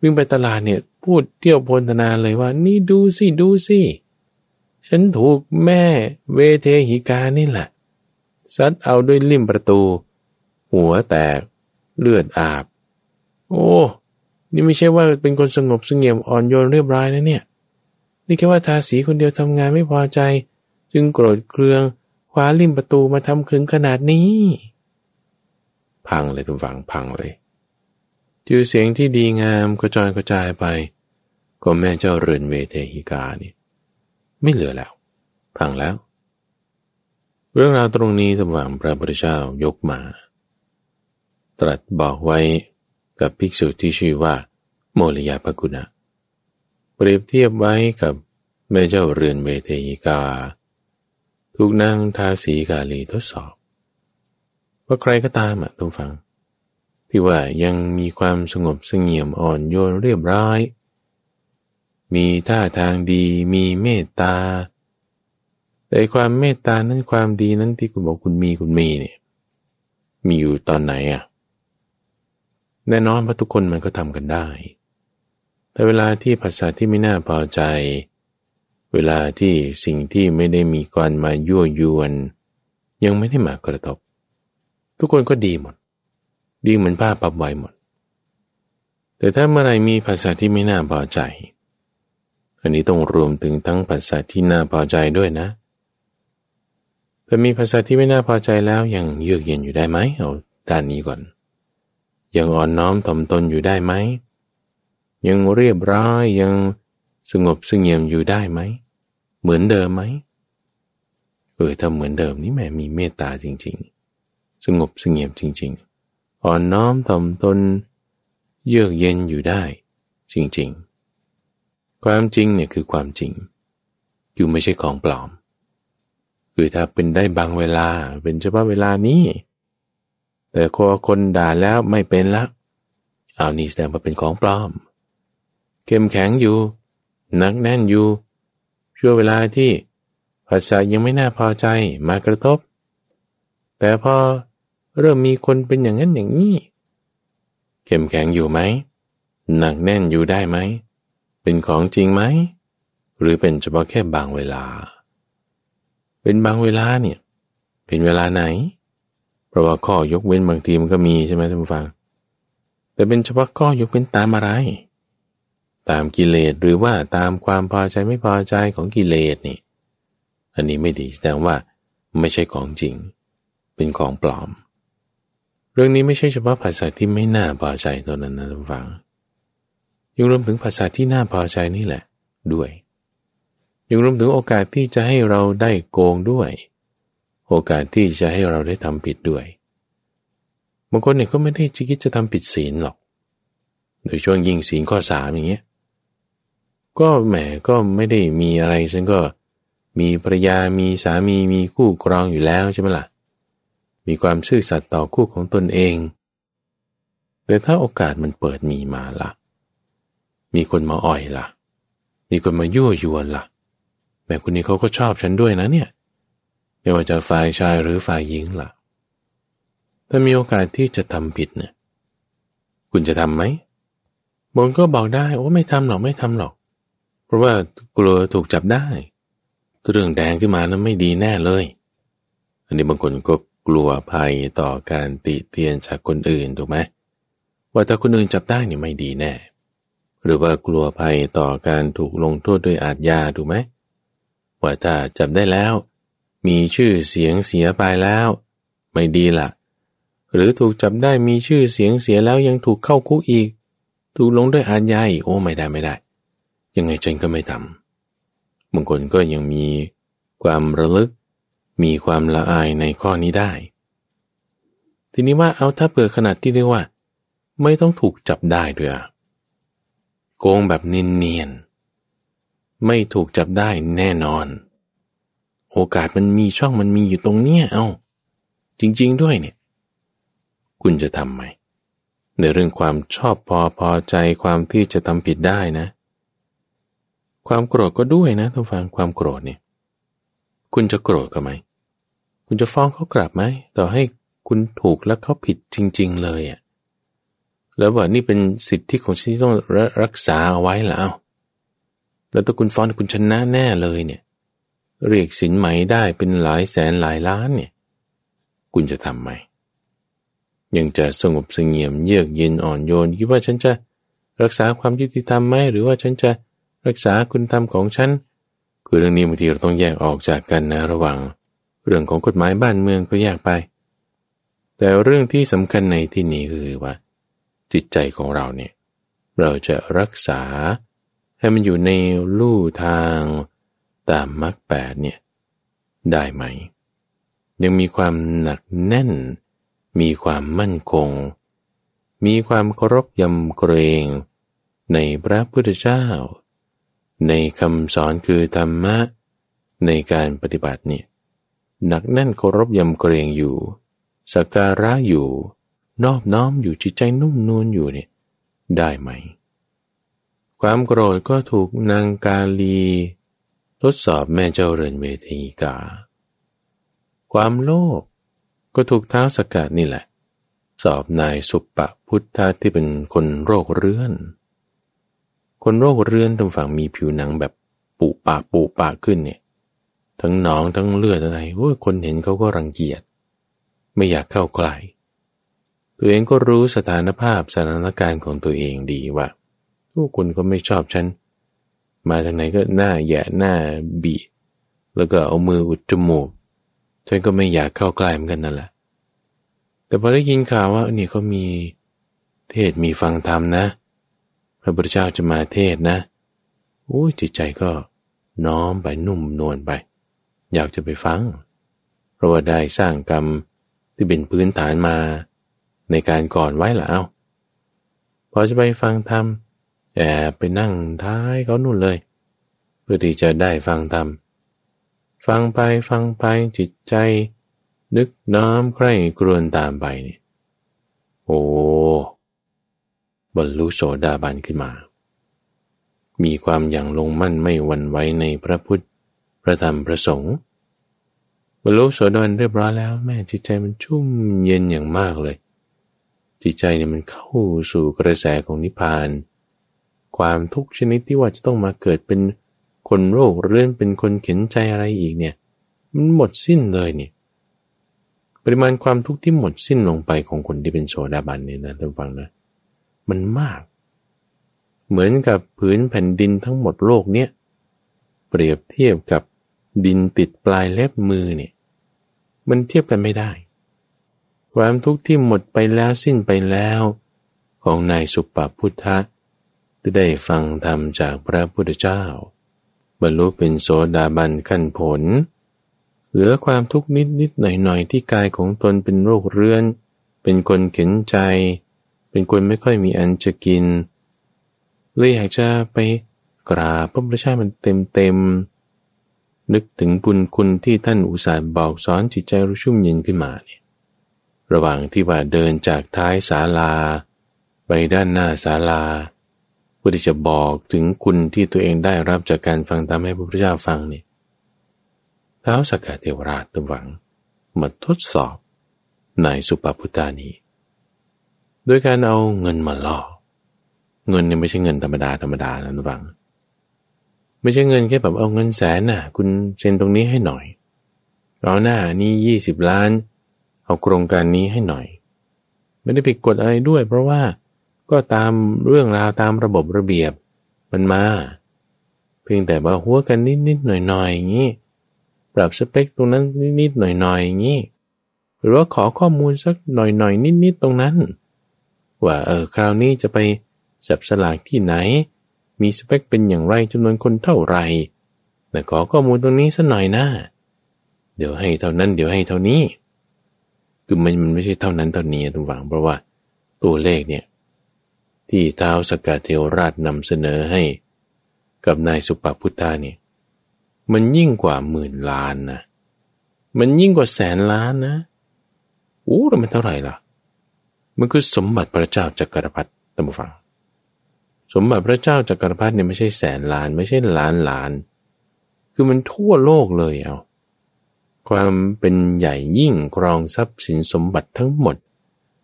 วิ่งไปตลาดเนี่ยพูดเที่ยวพนธนาเลยว่า นี่ดูสิดูสิฉันถูกแม่เวเทหิกานี่แหละซัดเอาด้วยลิ่มประตู หัวแตกเลือดอาบ โอ้ นี่ไม่ใช่ว่าเป็นคนสงบสงเงียมอ่อนโยนเรียบร้อยนะเนี่ย นี่แค่ว่าทาสีคนเดียวทำงานไม่พอใจ จึงโกรธเคืองคว้าลิ่มประตูมาทำขึงขนาดนี้ พังเลยทุกฝังพังเลยจือเสียงที่ดีงามกระจายกระจายไป ก็แม่เจ้าเรือนเวเทหิกานี่ไม่เหลือแล้ว พังแล้ว เรื่องราวตรงนี้สว่างพระพุทธเจ้ายกมา ตรัสบอกไว้กับภิกษุที่ชื่อว่า โมริยาภกุณะ เปรียบเทียบไว้กับแม่เจ้าเรือนเวเทยิกา ถูกนางทาสีกาลีทดสอบ ว่าใครก็ตามอะทุกฟัง ที่ว่ายังมีความสงบสงเงียมอ่อนโยนเรียบร้อย มีท่าทางดีมีเมตตา แต่ความเมตตานั้นความดีนั้นที่คุณบอกคุณมีคุณมีเนี่ยมีอยู่ตอนไหนอะแน่นอนว่าทุกคนมันก็ทำกันได้ แต่เวลาที่ภาษาที่ไม่น่าพอใจ เวลาที่สิ่งที่ไม่ได้มีการมายั่วยวน ยังไม่ได้มากระทบ ทุกคนก็ดีหมด ดีเหมือนผ้าปับไว้หมด แต่ถ้าเมื่อไรมีภาษาที่ไม่น่าพอใจ อันนี้ต้องรวมถึงทั้งภาษาที่น่าพอใจด้วยนะแต่มีภาษาที่ไม่น่าพอใจแล้วยังเยือกเย็นอยู่ได้ไหมเอาด้านนี้ก่อน ยังอ่อนน้อมถ่อมตนอยู่ได้ไหม ยังเรียบร้อยยังสงบสงเงียมอยู่ได้ไหม เหมือนเดิมไหมเออถ้าเหมือนเดิมนี่แม่มีเมตตาจริง ๆ สงบสงเงียมจริง ๆ อ่อนน้อมถ่อมตน เยือกเย็นอยู่ได้ จริง ๆ ความจริงเนี่ยคือความจริงอยู่ไม่ใช่ของปลอม คือถ้าเป็นได้บางเวลาเป็นเฉพาะเวลานี้ แต่คอคนด่าแล้วไม่เป็นละเอานี่แสดงว่าเป็นของปลอม เข้มแข็งอยู่ หนักแน่นอยู่ ช่วงเวลาที่ภาษายังไม่น่าพอใจมากระทบ แต่พอเริ่มมีคนเป็นอย่างนั้นอย่างนี้ เข้มแข็งอยู่ไหม หนักแน่นอยู่ได้ไหม เป็นของจริงไหม หรือเป็นเฉพาะแค่บางเวลา เป็นบางเวลาเนี่ย เป็นเวลาไหน เพราะว่าข้อยกเว้นบางทีมันก็มีใช่ไหมท่านผู้ฟัง แต่เป็นเฉพาะข้อยกเว้นตามอะไร ตามกิเลสหรือว่าตามความพอใจไม่พอใจของกิเลสนี่ อันนี้ไม่ดีแสดงว่าไม่ใช่ของจริง เป็นของปลอม เรื่องนี้ไม่ใช่เฉพาะภาษาที่ไม่น่าพอใจตัวนั้นนะท่านฟังยังรวมถึงภาษาที่น่าพอใจนี่แหละ ด้วยยังรวมถึงโอกาสที่จะให้เราได้โกงด้วย โอกาสที่จะให้เราได้ทำผิดด้วยบางคนเนี่ยก็ไม่ได้คิดจะทำผิดศีลหรอก โดยช่วงยิ่งศีลข้อสามอย่างเงี้ย ก็แหมก็ไม่ได้มีอะไรฉันก็มีภรรยามีสามีมีคู่ครองอยู่แล้วใช่ไหมล่ะ มีความซื่อสัตย์ต่อคู่ของตนเอง แต่ถ้าโอกาสมันเปิดมีมาละ่ะ มีคนมาอ่อยละ่ะ มีคนมายั่วยวนละ่ะแม่คนนี้เขาก็ชอบฉันด้วยนะเนี่ย ไม่ว่าจะฝ่ายชายหรือฝ่ายหญิงล่ะ ถ้ามีโอกาสที่จะทำผิดเนี่ย คุณจะทำไหมบางก็บอกได้ โอ้ไม่ทำหรอกไม่ทำหรอก เพราะว่ากลัวถูกจับได้ เรื่องแดงขึ้นมานั้นไม่ดีแน่เลย อันนี้บางคนก็กลัวภัยต่อการติเตียนจากคนอื่นถูกไหมว่าถ้าคนอื่นจับได้เนี่ยไม่ดีแน่ หรือว่ากลัวภัยต่อการถูกลงโทษด้วยอาญยาถูกไหมว่าถ้าจับได้แล้ว มีชื่อเสียงเสียไปแล้ว ไม่ดีละ่ะ หรือถูกจับได้มีชื่อเสียงเสียแล้วยังถูกเข้าคุกอีก ถูกลงด้วยอาญาอีกโอ้ไม่ได้ไม่ได้ ยังไงฉันก็ไม่ทำบางคนก็ยังมีความระลึก มีความละอายในข้อนี้ได้ ทีนี้ว่าเอาถ้าเปิดขนาดที่เรียกว่า ไม่ต้องถูกจับได้ด้วยโกงแบบเนียนๆไม่ถูกจับได้แน่นอน โอกาสมันมีช่องมันมีอยู่ตรงเนี้ยเอาจริง ๆด้วยเนี่ย คุณจะทำไหมในเรื่องความชอบพอพอใจความที่จะทำผิดได้นะ ความโกรธก็ด้วยนะท่านฟังความโกรธเนี่ยคุณจะโกรธกับไหม คุณจะฟ้องเขากลับไหม ต่อให้คุณถูกแล้วเขาผิดจริง ๆ เลยอะแล้วว่านี่เป็นสิทธิของฉันที่ต้องรักษาเอาไว้แล้ว แล้วถ้าคุณฟ้องคุณชนะแน่เลยเนี่ย เรียกสินไหมได้เป็นหลายแสนหลายล้านเนี่ย คุณจะทำไหม ยังจะสงบสงเงียมเยือกเย็นอ่อนโยนคิดว่าฉันจะรักษาความยุติธรรมไหมหรือว่าฉันจะ รักษาคุณธรรมของฉัน คือเรื่องนี้บางทีเราต้องแยกออกจากกันนะระหว่าง เรื่องของกฎหมายบ้านเมืองก็แยกไป แต่เรื่องที่สำคัญในที่นี้คือว่า จิตใจของเราเนี่ยเราจะรักษาให้มันอยู่ในลู่ทางตามมรรคแปดเนี่ยได้ไหม ยังมีความหนักแน่น มีความมั่นคง มีความเคารพยำเกรง ในพระพุทธเจ้า ในคำสอนคือธรรมะ ในการปฏิบัติเนี่ยหนักแน่นเคารพยำเกรงอยู่สักการะอยู่ นอบน้อมอยู่จิตใจนุ่มนวลอยู่เนี่ยได้ไหม ความโกรธก็ถูกนางกาลี ทดสอบแม่เจ้าเรือนเวทีกา ความโลภก็ถูกเท้าสกัดนี่แหละ สอบนายสุปปะพุทธะที่เป็นคนโรคเรื้อน คนโรคเรื้อนตรงฝั่งมีผิวหนังแบบปูปากปูปากขึ้นเนี่ย ทั้งหนองทั้งเลือดอะไรโอ้ยคนเห็นเขาก็รังเกียจ ไม่อยากเข้าใกล้ตัวเองก็รู้สถานภาพสถานการณ์ของตัวเองดีว่าทุกคนก็ไม่ชอบฉัน มาทางไหนก็หน้าแย่หน้าบีแล้วก็เอามืออุดจมูก ฉันก็ไม่อยากเข้าใกล้เหมือนกันนั่นแหละ แต่พอได้ยินข่าวว่าเนี่ยเขามีเทศมีฟังธรรมนะ พระพุทธเจ้าจะมาเทศนะอุ้ยจิตใจก็น้อมไปนุ่มนวลไป อยากจะไปฟัง เพราะว่าได้สร้างกรรมที่เป็นพื้นฐานมาในการก่อนไว้แล้วพอจะไปฟังธรรมแอบไปนั่งท้ายเขานู่นเลย เพื่อที่จะได้ฟังธรรมฟังไปฟังไปจิตใจ นึกน้อมใคร่กรวนตามไปเนี่ยโอ้ บรรลุโสดาบันขึ้นมา มีความอย่างลงมั่นไม่หวั่นไหวในพระพุทธ พระธรรม พระสงฆ์บรรลุโสดาบันเรียบร้อยแล้วแม่จิตใจมันชุ่มเย็นอย่างมากเลย จิตใจเนี่ยมันเข้าสู่กระแสของนิพพาน ความทุกชนิดที่ว่าจะต้องมาเกิดเป็นคนโรคเรื้อนเป็นคนเข็นใจอะไรอีกเนี่ย มันหมดสิ้นเลยเนี่ยปริมาณความทุกข์ที่หมดสิ้นลงไปของคนที่เป็นโสดาบันเนี่ยนะท่านฟังนะ มันมาก เหมือนกับผืนแผ่นดินทั้งหมดโลกเนี่ยเปรียบเทียบกับดินติดปลายเล็บมือเนี่ยมันเทียบกันไม่ได้ ความทุกข์ที่หมดไปแล้วสิ้นไปแล้ว ของนายสุปปพุทธะที่ได้ฟังธรรมจากพระพุทธเจ้า บรรลุเป็นโสดาบันขั้นผล เหลือความทุกข์นิดนิดหน่อยหน่อยที่กายของตนเป็นโรคเรื้อน เป็นคนเข็นใจ เป็นคนไม่ค่อยมีอันจะกิน เลยอยากจะไปกราบพระพุทธเจ้ามันเต็มเต็มนึกถึงบุญคุณที่ท่านอุตส่าห์บอกสอนจิตใจรู้ชุ่มเย็นขึ้นมาเนี่ยระหว่างที่ว่าเดินจากท้ายศาลา ไปด้านหน้าศาลาเพื่อที่จะบอกถึงคุณที่ตัวเองได้รับจากการฟังตามให้พระพุทธเจ้าฟังเนี่ท้าวสกกาเทวราชตัวหวังมาทดสอบนายสุปพุทธานี โดยการเอาเงินมาล่อ เงินเนี่ยไม่ใช่เงินธรรมดาธรรมดานะทุกฝัง ไม่ใช่เงินแค่แบบเอาเงินแสนน่ะ คุณเซ็นตรงนี้ให้หน่อย เอาหน้านี่ยี่สิบล้าน เอาโครงการนี้ให้หน่อย ไม่ได้ผิดกฎอะไรด้วย เพราะว่าก็ตามเรื่องราวตามระบบระเบียบมันมา เพียงแต่ว่าหัวกันนิดนิดหน่อยหน่อยอย่างนี้ปรับสเปคตรงนั้นนิดนิดหน่อยหน่อยอย่างนี้หรือว่าขอข้อมูลสักหน่อยหน่อยนิดนิดตรงนั้น ว่าเออคราวนี้จะไปจับสลากที่ไหน มีสเปคเป็นอย่างไรจำนวนคนเท่าไหร่แต่ขอข้อมูลตรงนี้สักหน่อยนะเดี๋ยวให้เท่านั้นเดี๋ยวให้เท่านี้คือมันมันไม่ใช่เท่านั้นเท่านี้ทุกฝังเพราะว่าตัวเลขเนี่ยที่ท้าวสกัดเทวราชนำเสนอให้ กับนายสุปพุทธาเนี่ยมันยิ่งกว่าหมื่นล้านนะมันยิ่งกว่าแสนล้านนะโอ้แล้วมันเท่าไหร่ล่ะ มันคือสมบัติพระเจ้าจักรพรรดิท่านผู้ฟัง สมบัติพระเจ้าจักรพรรดิเนี่ยไม่ใช่แสนล้าน ไม่ใช่ล้านล้าน คือมันทั่วโลกเลยเอา ความเป็นใหญ่ยิ่งครองทรัพย์สินสมบัติทั้งหมด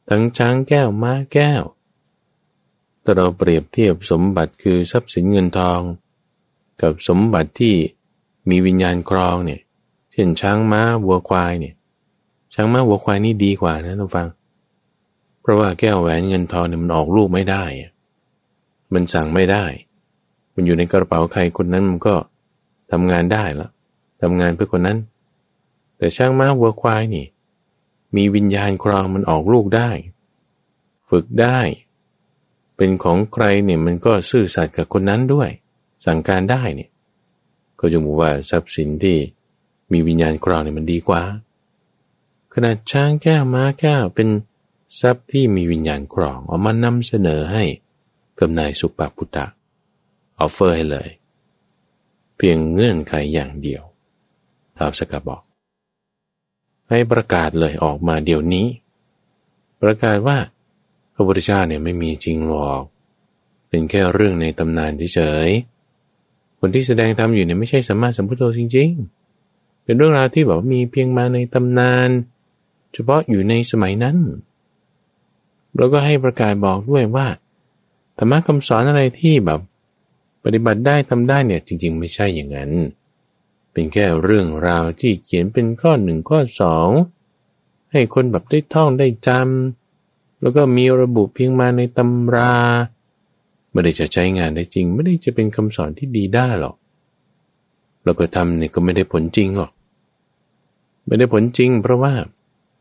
ทั้งช้างแก้วม้าแก้วถ้าเราเปรียบเทียบสมบัติคือทรัพย์สินเงินทอง กับสมบัติที่มีวิญญาณครองเนี่ย เช่นช้างม้าวัวควายเนี่ย ช้างม้าวัวควายนี่ดีกว่านะท่านฟัง เพราะว่าแก้วแหวนเงินทองเนี่ยมันออกลูกไม่ได้ มันสั่งไม่ได้ มันอยู่ในกระเป๋าใครคนนั้นมันก็ทำงานได้ล้วทำงานเพื่อคนนั้น แต่ช้างม้าวัวควายนี่ มีวิญญาณครองมันออกลูกได้ ฝึกได้ เป็นของใครเนี่ยมันก็ซื่อสัตย์กับคนนั้นด้วย สั่งการได้เนี่ย ก็จะบอกว่าทรัพย์สินที่มีวิญญาณครองเนี่ยมันดีกว่า ขนาดช้างแก้วม้าแก้วเป็น ทรัพย์ที่มีวิญญาณครองเอามานำเสนอให้กับนายสุปพุทธะออฟเฟอร์ให้เลย เพียงเงื่อนไขอย่างเดียวท้าวสกบอก ให้ประกาศเลยออกมาเดี๋ยวนี้ ประกาศว่าพระพุทธเจ้าเนี่ยไม่มีจริงหรอก เป็นแค่เรื่องในตำนานเฉยคนที่แสดงธรรมอยู่เนี่ยไม่ใช่สัมมาสัมพุทโธจริง ๆ เป็นเรื่องราวที่แบบมีเพียงมาในตำนาน เฉพาะอยู่ในสมัยนั้น เราก็ให้ประกาศบอกด้วยว่าธรรมะคำสอนอะไรที่แบบ ปฏิบัติได้ทำได้เนี่ยจริง ๆ ไม่ใช่อย่างนั้น เป็นแค่เรื่องราวที่เขียนเป็นข้อหนึ่งข้อสองให้คนแบบได้ท่องได้จำแล้วก็มีระบุเพียงมาในตำราไม่ได้จะใช้งานได้จริง ไม่ได้จะเป็นคำสอนที่ดีได้หรอกแล้วก็ทำเนี่ยก็ไม่ได้ผลจริงหรอก ไม่ได้ผลจริง เพราะว่า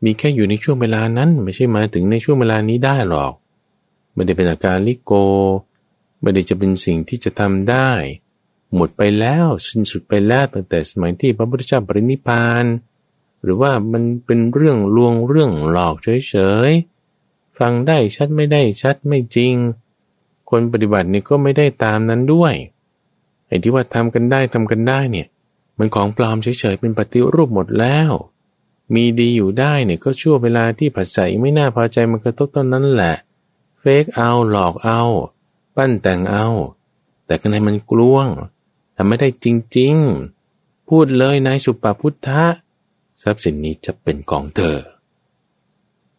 มีแค่อยู่ในช่วงเวลานั้น ไม่ใช่มาถึงในช่วงเวลานี้ได้หรอกไม่ได้เป็นอาการลิโกไม่ได้จะเป็นสิ่งที่จะทำได้ หมดไปแล้วสิ้นสุดไปแล้วตั้งแต่สมัยที่พระพุทธเจ้าปรินิพานหรือว่ามันเป็นเรื่องลวงเรื่องหลอกเฉยๆฟังได้ชัดไม่ได้ชัดไม่จริง คนปฏิบัตินี่ก็ไม่ได้ตามนั้นด้วยไอ้ที่ว่าทำกันได้ทำกันได้เนี่ย มันของปลอมเฉยๆเป็นปฏิรูปหมดแล้ว มีดีอยู่ได้เนี่ยก็ชั่วเวลาที่ผัสสะไม่น่าพอใจมันกระทบตอนนั้นแหละ เฟกเอาหลอกเอา ปั้นแต่งเอา แต่กันในมันกลวงทำไม่ได้จริง ๆ พูดเลยนายสุปาพุทธะทรัพย์สินนี้จะเป็นของเธอ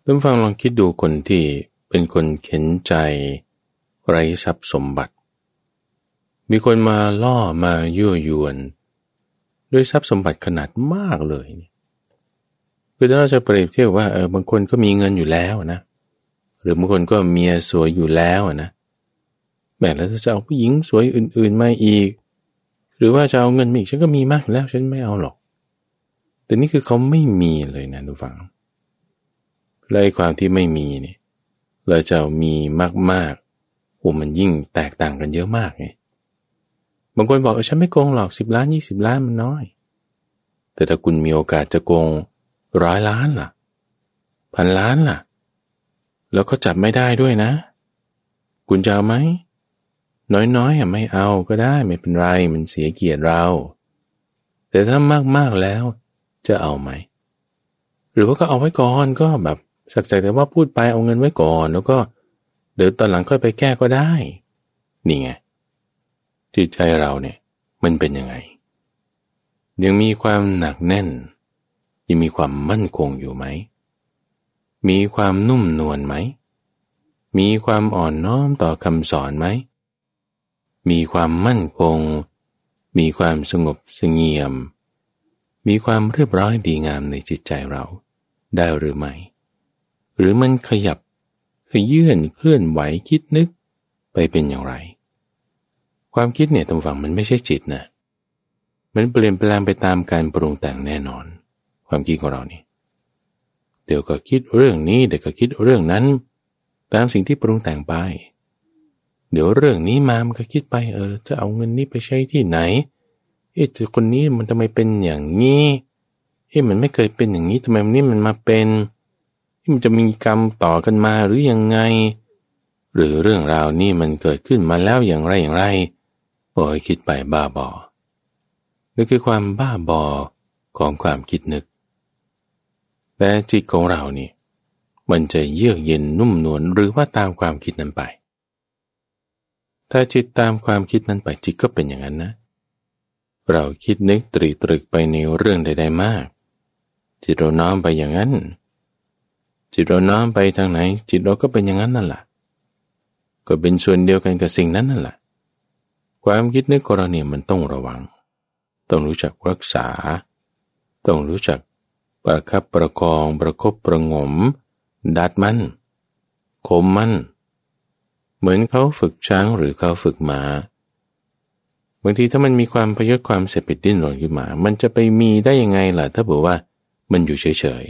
ท่านฟังลองคิดดูคนที่เป็นคนเข็นใจ ไร้ทรัพย์สมบัติ มีคนมาล่อมายั่วยวน ด้วยทรัพย์สมบัติขนาดมากเลยเนี่ย คือถ้าเราจะเปรียบเทียบว่าเออบางคนก็มีเงินอยู่แล้วนะ หรือบางคนก็เมียสวยอยู่แล้วนะแม้แล้วจะเอาผู้หญิงสวยอื่น ๆมาอีก หรือว่าจะเอาเงินมาอีกฉันก็มีมากอยู่แล้วฉันไม่เอาหรอก แต่นี่คือเขาไม่มีเลยนะทุกฝังเลยความที่ไม่มีเนี่ยเราจะมีมากๆโอ้มันยิ่งแตกต่างกันเยอะมากไงบางคนบอกเออฉันไม่โกงหรอกสิบล้านยี่สิบล้านมันน้อย แต่ถ้าคุณมีโอกาสจะโกง ร้อยล้านล่ะ พันล้านล่ะ แล้วก็จับไม่ได้ด้วยนะ คุณจะเอาไหม น้อยๆอะไม่เอาก็ได้ไม่เป็นไรมันเสียเกียรติเรา แต่ถ้ามากๆแล้วจะเอาไหม หรือว่าก็เอาไว้ก่อนก็แบบสักแต่ว่าพูดไปเอาเงินไว้ก่อน แล้วก็เดี๋ยวตอนหลังค่อยไปแก้ก็ได้ นี่ไงจิตใจเราเนี่ย มันเป็นยังไง ยังมีความหนักแน่น ยังมีความมั่นคงอยู่ไหม มีความนุ่มนวลไหม มีความอ่อนน้อมต่อคำสอนไหม มีความมั่นคง มีความสงบสงเงียม มีความเรียบร้อยดีงามในจิตใจเรา ได้หรือไม่ หรือมันขยับขยื่นเคลื่อนไหวคิดนึกไปเป็นอย่างไร ความคิดเนี่ยตรงฝั่งมันไม่ใช่จิตนะ มันเปลี่ยนแปลงไปตามการปรุงแต่งแน่นอน ความคิดของเรานี่เดี๋ยวก็คิดเรื่องนี้ เดี๋ยวก็คิดเรื่องนั้น ตามสิ่งที่ปรุงแต่งไป เดี๋ยวเรื่องนี้มามันก็คิดไปเออจะเอาเงินนี้ไปใช้ที่ไหน เอ๊ะคนนี้มันทำไมเป็นอย่างนี้ เอ๊ะมันไม่เคยเป็นอย่างนี้ทำไมวันนี้มันมาเป็นมันจะมีกรรมต่อกันมาหรือยังไง หรือเรื่องราวนี้มันเกิดขึ้นมาแล้วอย่างไรอย่างไรโอ้ยคิดไปบ้าบอนี่คือความบ้าบอของความคิดนึก แต่จิตของเรานี่ มันจะเยือกเย็นนุ่มนวลหรือว่าตามความคิดนั้นไป ถ้าจิตตามความคิดนั้นไปจิตก็เป็นอย่างนั้นนะ เราคิดนึกตรีตรึกไปในเรื่องใดๆมาก จิตเราน้อมไปอย่างนั้น จิตเราน้อมไปทางไหน จิตเราก็เป็นอย่างนั้นนั่นแหละก็เป็นส่วนเดียวกันกับสิ่งนั้นนั่นแหละความคิดนึกของเราเนี่ยมันต้องระวัง ต้องรู้จักรักษา ต้องรู้จัก ประคับประคองประคบประงม ดัดมันคมมัน เหมือนเขาฝึกช้างหรือเขาฝึกหมาบางทีถ้ามันมีความพยศความเสพติดดิ้นรนขึ้นมา มันจะไปมีได้ยังไงล่ะ ถ้าบอกว่ามันอยู่เฉย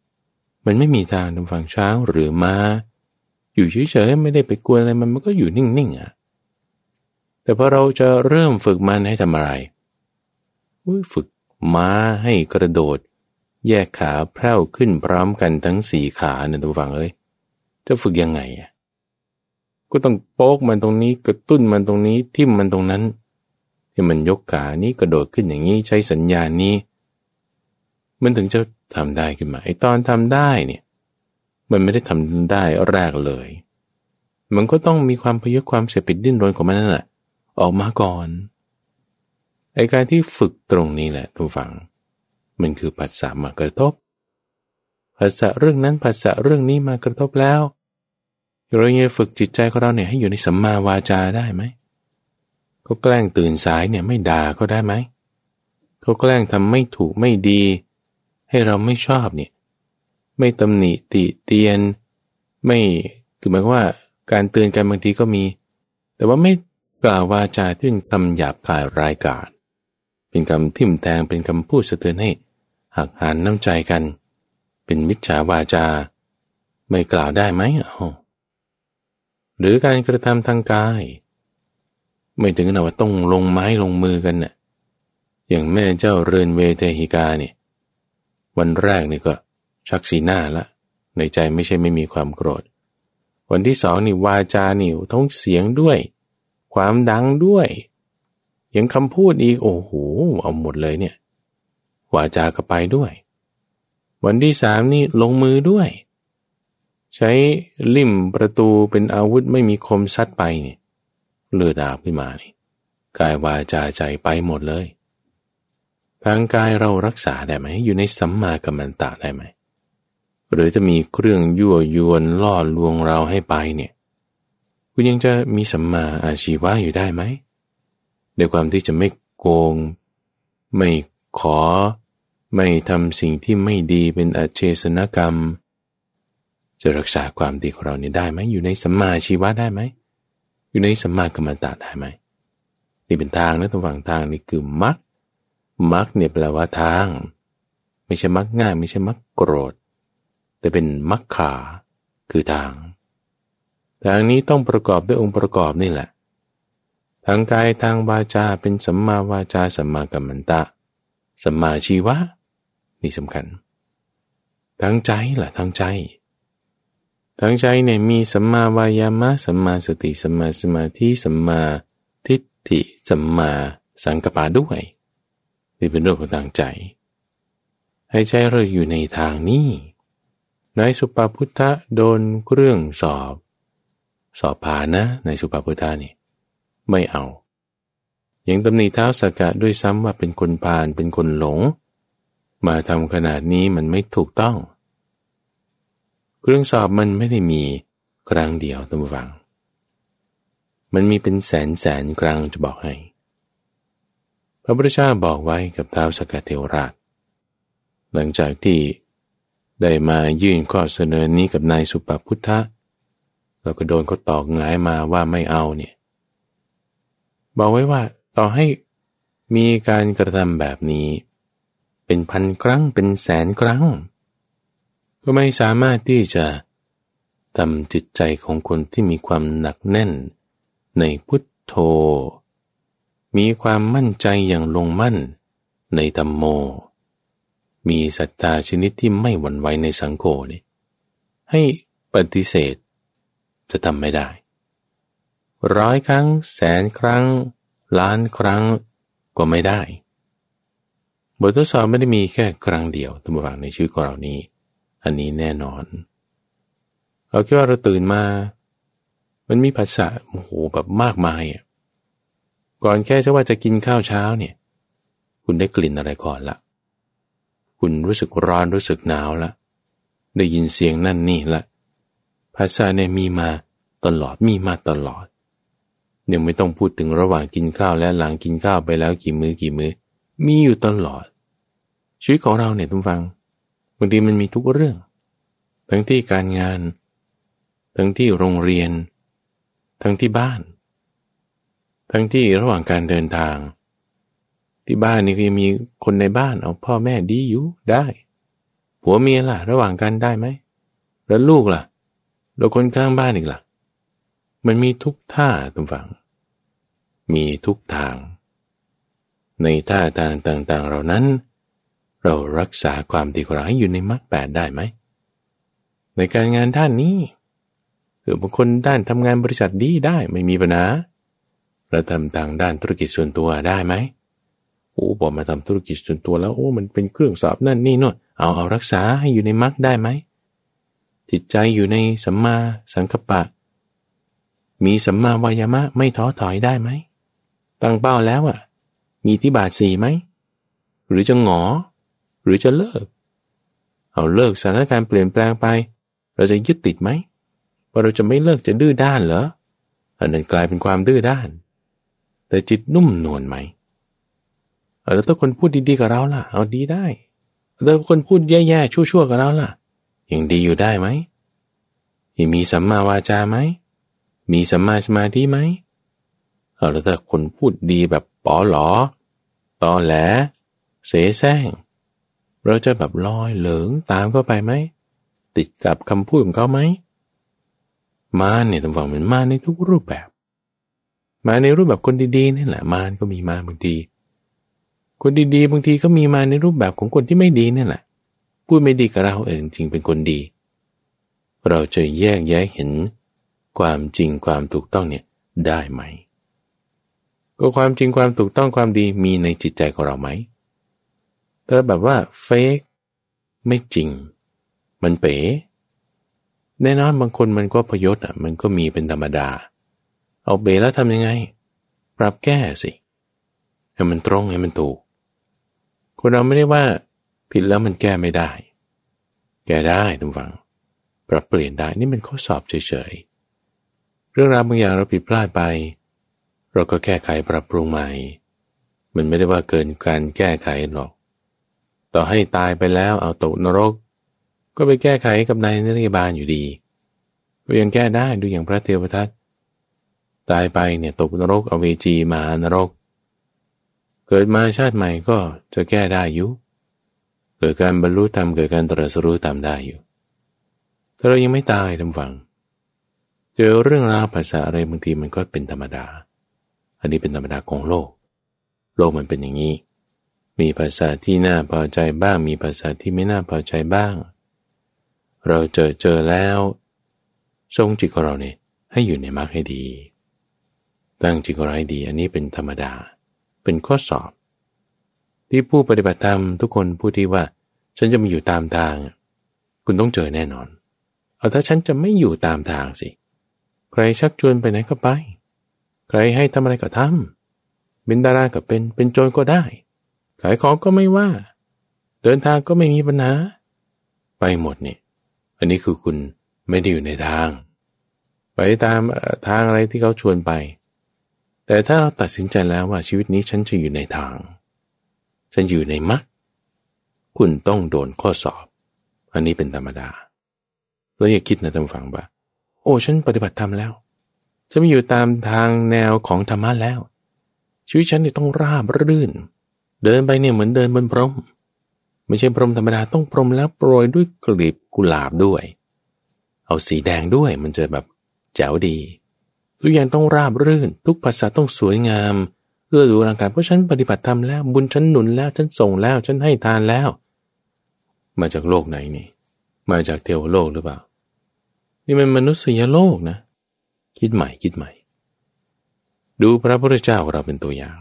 ๆ มันไม่มีทางทำฟังช้างหรือมาอยู่เฉยๆไม่ได้ไปกวนอะไรมันมันก็อยู่นิ่งๆอะ แต่พอเราจะเริ่มฝึกมันให้ทำอะไร ฝึกม้าให้กระโดด แยกขาแพร่วขึ้นพร้อมกันทั้งสี่ขาเนี่ยทุกฝังเอ้ยจะฝึกยังไงอะก็ต้องโป๊กมันตรงนี้กระตุ้นมันตรงนี้ทิ่มมันตรงนั้นให้มันยกขานี้กระโดดขึ้นอย่างนี้ใช้สัญญาณนี้ มันถึงจะทำได้ขึ้นมาไอตอนทำได้เนี่ย มันไม่ได้ทำได้แรกเลย มันก็ต้องมีความพยศความเสียปิดดิ้นรนของมันนั่นแหละออกมาก่อนไอการที่ฝึกตรงนี้แหละทุกฝัง มันคือผัสสะมากระทบผัสสะเรื่องนั้นผัสสะเรื่องนี้มากระทบแล้วเราจะฝึกจิตใจของเราเนี่ยให้อยู่ในสัมมาวาจาได้ไหมเขาแกล้งตื่นสายเนี่ยไม่ด่าเขาได้ไหมเขาแกล้งทำไม่ถูกไม่ดี ให้เราไม่ชอบเนี่ยไม่ตำหนิติเตียน ไม่คือหมายว่าการเตือนกันบางทีก็มี แต่ว่าไม่กล่าววาจาที่เป็นคำหยาบคายรายกาศ เป็นคำทิ่มแทงเป็นคำพูดสะเทือนให้หักหานน้ำใจกัน เป็นมิจฉาวาจา ไม่กล่าวได้ไหมอ๋อหรือการกระทำทางกาย ไม่ถึงนะว่าต้องลงไม้ลงมือกันนะ่ะอย่างแม่เจ้าเรือนเวเทหิกาเนี่ยวันแรกนี่ก็ชักสีหน้าละในใจไม่ใช่ไม่มีความโกรธ วันที่สองนี่วาจานี่ท้องเสียงด้วย ความดังด้วย ยังคำพูดอีกโอ้โหเอาหมดเลยเนี่ยวาจาก็ไปด้วย วันที่สามนี่ลงมือด้วย ใช้ลิ่มประตูเป็นอาวุธไม่มีคมซัดไปเนี่ยเลือดอาบขึ้นมานี่กายวาจาใจไปหมดเลย ทางกายเรารักษาได้ไหม อยู่ในสัมมากัมมันตะได้ไหม หรือจะมีเครื่องยั่วยวนล่อลวงเราให้ไปเนี่ย คุณยังจะมีสัมมาอาชีวะอยู่ได้ไหม ในความที่จะไม่โกง ไม่ขอ ไม่ทำสิ่งที่ไม่ดีเป็นอาเจสนกรรม จะรักษาความดีของเรานี่ได้ไหมอยู่ในสัมมาชีวะได้ไหมอยู่ในสัมมากรรมตาได้ไหมนี่เป็นทางนะตรงฝั่งทางนี่คือมักมักเนี่ยแปลว่าทาง ไม่ใช่มักง่าย ไม่ใช่มักโกรธ แต่เป็นมักขาคือทาง ทางนี้ต้องประกอบด้วยองค์ประกอบนี่แหละ ทางกายทางวาจาเป็นสัมมาวาจาสัมมากัมมันตะ สัมมาชีวะ นี่สำคัญ ทางใจล่ะทางใจ ทางใจเนี่ยมีสัมมาวายามะสัมมาสติสัมมาสมาธิสัมมาทิฏฐิสัมมาสังกปะด้วยนี่เป็นเรื่องของทางใจ ให้ใจเราอยู่ในทางนี้นายสุปาพุทธะโดนเรื่องสอบ สอบผ่านนะในสุปาพุทธะนี่ ไม่เอาอย่างตำหนิเท้าสกกะด้วยซ้ำว่าเป็นคนพาลเป็นคนหลง มาทำขนาดนี้มันไม่ถูกต้อง เครื่องสอบมันไม่ได้มีครั้งเดียวตั้งฟัง มันมีเป็นแสนแสนครั้งจะบอกให้ พระพุทธเจ้าบอกไว้กับเท้าสกกะเทวราช หลังจากที่ได้มายื่นข้อเสนอนี้กับนายสุปพุทธะเราก็โดนเขาตอกงายมาว่าไม่เอาเนี่ย บอกไว้ว่าต่อให้มีการกระทำแบบนี้ เป็นพันครั้งเป็นแสนครั้ง ก็ไม่สามารถที่จะทำจิตใจของคนที่มีความหนักแน่น ในพุทโธ มีความมั่นใจอย่างลงมั่น ในธรรมโม มีศรัทธาชนิดที่ไม่หวั่นไหวในสังโฆนี่ให้ปฏิเสธ จะทำไม่ได้ ร้อยครั้ง แสนครั้ง ล้านครั้งก็ไม่ได้ บททดสอบไม่ได้มีแค่ครั้งเดียวตั้งแต่ในชีวิตของเรานี้ อันนี้แน่นอนเอาแค่ว่าเราตื่นมา มันมีภาษาโอ้โหแบบมากมายอะก่อนแค่จะว่าจะกินข้าวเช้าเนี่ย คุณได้กลิ่นอะไรก่อนละคุณรู้สึกร้อนรู้สึกหนาวละได้ยินเสียงนั่นนี่ละภาษาเนี่ยมีมาตลอดมีมาตลอด ยังไม่ต้องพูดถึงระหว่างกินข้าวและหลังกินข้าวไปแล้วกี่มือ้อกี่มือ้อ มีอยู่ตลอด ชีวิตของเราเนี่ยทุกฟังบางทีมันมีทุกเรื่อง ทั้งที่การงาน ทั้งที่โรงเรียน ทั้งที่บ้าน ทั้งที่ระหว่างการเดินทาง ที่บ้านนี่คือมีคนในบ้านเอาพ่อแม่ดีอยู่ได้ผัวเมียล่ะ ระหว่างกันได้ไหมแล้วลูกล่ะแล้วคนข้างบ้านอีกล่ะ มันมีทุกท่าทุกฝัง มีทุกทาง ในท่าทางต่างๆ เหล่านั้น เรารักษาความดีของเราให้อยู่ในมรรคแปดได้ไหม ในการงานด้านนี้หรือบางคนด้านทำงานบริษัทดีได้ไม่มีปัญหาเราทำทางด้านธุรกิจส่วนตัวได้ไหมโอ้บอกมาทำธุรกิจส่วนตัวแล้วโอ้มันเป็นเครื่องสอบนั่นนี่นู่นเอาเอารักษาให้อยู่ในมรรคได้ไหมจิตใจอยู่ในสัมมาสังกัปปะ มีสัมมาวายามะไม่ท้อถอยได้ไหม ตั้งเป้าแล้วอะมีที่บาทสี่ไหม หรือจะหงอ หรือจะเลิก เอาเลิกสถานการณ์เปลี่ยนแปลงไป เราจะยึดติดไหมว่าเราจะไม่เลิกจะดื้อด้านเหรออันนั้นกลายเป็นความดื้อด้าน แต่จิตนุ่มนวลไหมแล้วถ้าคนพูดดีๆกับเราล่ะ เอาดีได้แล้วคนพูดแย่ๆชั่วๆกับเราล่ะยังดีอยู่ได้ไหมยังมีสัมมาวาจาไหม มีสัมมาสมาธิไหมเอาแล้วถ้าคนพูดดีแบบป๋อหลอตอแหล เสแสร้ง เราจะแบบลอยเหลิงตามเข้าไปไหม ติดกับคำพูดของเขาไหม มาเนี่ยต้องบอกมันมาในทุกรูปแบบ มาในรูปแบบคนดีๆนี่แหละมานก็มีมาบางทีคนดีๆบางทีก็มีมาในรูปแบบของคนที่ไม่ดีนี่แหละ พูดไม่ดีกับเราเองจริงเป็นคนดี เราจะแยกแยะเห็น ความจริงความถูกต้องเนี่ยได้ไหม ก็ความจริงความถูกต้องความดีมีในจิตใจของเราไหมแต่แบบว่าเฟกไม่จริง มันเป๋แน่นอนบางคนมันก็พยศอะ มันก็มีเป็นธรรมดา เอาเบแล้วทำยังไง ปรับแก้สิให้มันตรงให้มันถูก คนเราไม่ได้ว่า ผิดแล้วมันแก้ไม่ได้ แก้ได้ทุกฝัง ปรับเปลี่ยนได้นี่เป็นข้อสอบเฉยๆ เรื่องราวบางอย่างเราผิดพลาดไป เราก็แก้ไขปรับปรุงใหม่ มันไม่ได้ว่าเกินการแก้ไขหรอก ต่อให้ตายไปแล้วเอาตกนรก ก็ไปแก้ไขกับนายนริบาลอยู่ดีก็ยังแก้ได้ดูอย่างพระเทวทัตตายไปเนี่ยตกนรกเอาเวจีมานรก เกิดมาชาติใหม่ก็จะแก้ได้อยู่เกิดการบรรลุธรรมเกิดการตรัสรู้ตามได้อยู่ ถ้าเรายังไม่ตายทำฝัง เจอเรื่องราวภาษาอะไรบางทีมันก็เป็นธรรมดา อันนี้เป็นธรรมดาของโลก โลกมันเป็นอย่างนี้ มีภาษาที่น่าพอใจบ้าง มีภาษาที่ไม่น่าพอใจบ้าง เราเจอเจอแล้วทรงจิตของเราเนี่ยให้อยู่ในมรรคให้ดี ตั้งจิตของเราให้ดี อันนี้เป็นธรรมดา เป็นข้อสอบ ที่ผู้ปฏิบัติธรรมทุกคนพูดที่ว่า ฉันจะมาอยู่ตามทาง คุณต้องเจอแน่นอน เอาถ้าฉันจะไม่อยู่ตามทางสิ ใครชักชวนไปไหนก็ไป ใครให้ทำอะไรก็ทำเป็นดาราก็เป็น เป็นโจรก็ได้ ขายของก็ไม่ว่า เดินทางก็ไม่มีปัญหา ไปหมดนี่ อันนี้คือคุณไม่ได้อยู่ในทาง ไปตามทางอะไรที่เขาชวนไป แต่ถ้าเราตัดสินใจแล้วว่าชีวิตนี้ฉันจะอยู่ในทาง ฉันอยู่ในมรรค คุณต้องโดนข้อสอบ อันนี้เป็นธรรมดา แล้วอย่าคิดนะท่านฟังว่า โอ้ฉันปฏิบัติธรรมแล้วฉันไม่อยู่ตามทางแนวของธรรมะแล้ว ชีวิตฉันเนี่ยต้องราบรื่น เดินไปเนี่ยเหมือนเดินบนพรม ไม่ใช่พรมธรรมดาต้องพรมแล้วโปรยด้วยกลีบกุหลาบด้วย เอาสีแดงด้วยมันจะแบบแจ๋วดีทุกอย่างต้องราบรื่น ทุกภาษาต้องสวยงามเอื้อดูร่างกายเพราะฉันปฏิบัติธรรมแล้ว บุญฉันหนุนแล้วฉันส่งแล้วฉันให้ทานแล้ว มาจากโลกไหนนี่ มาจากเทวโลกหรือเปล่า นี่มันมนุษยโลกนะ คิดใหม่คิดใหม่ ดูพระพุทธเจ้าเราเป็นตัวอย่าง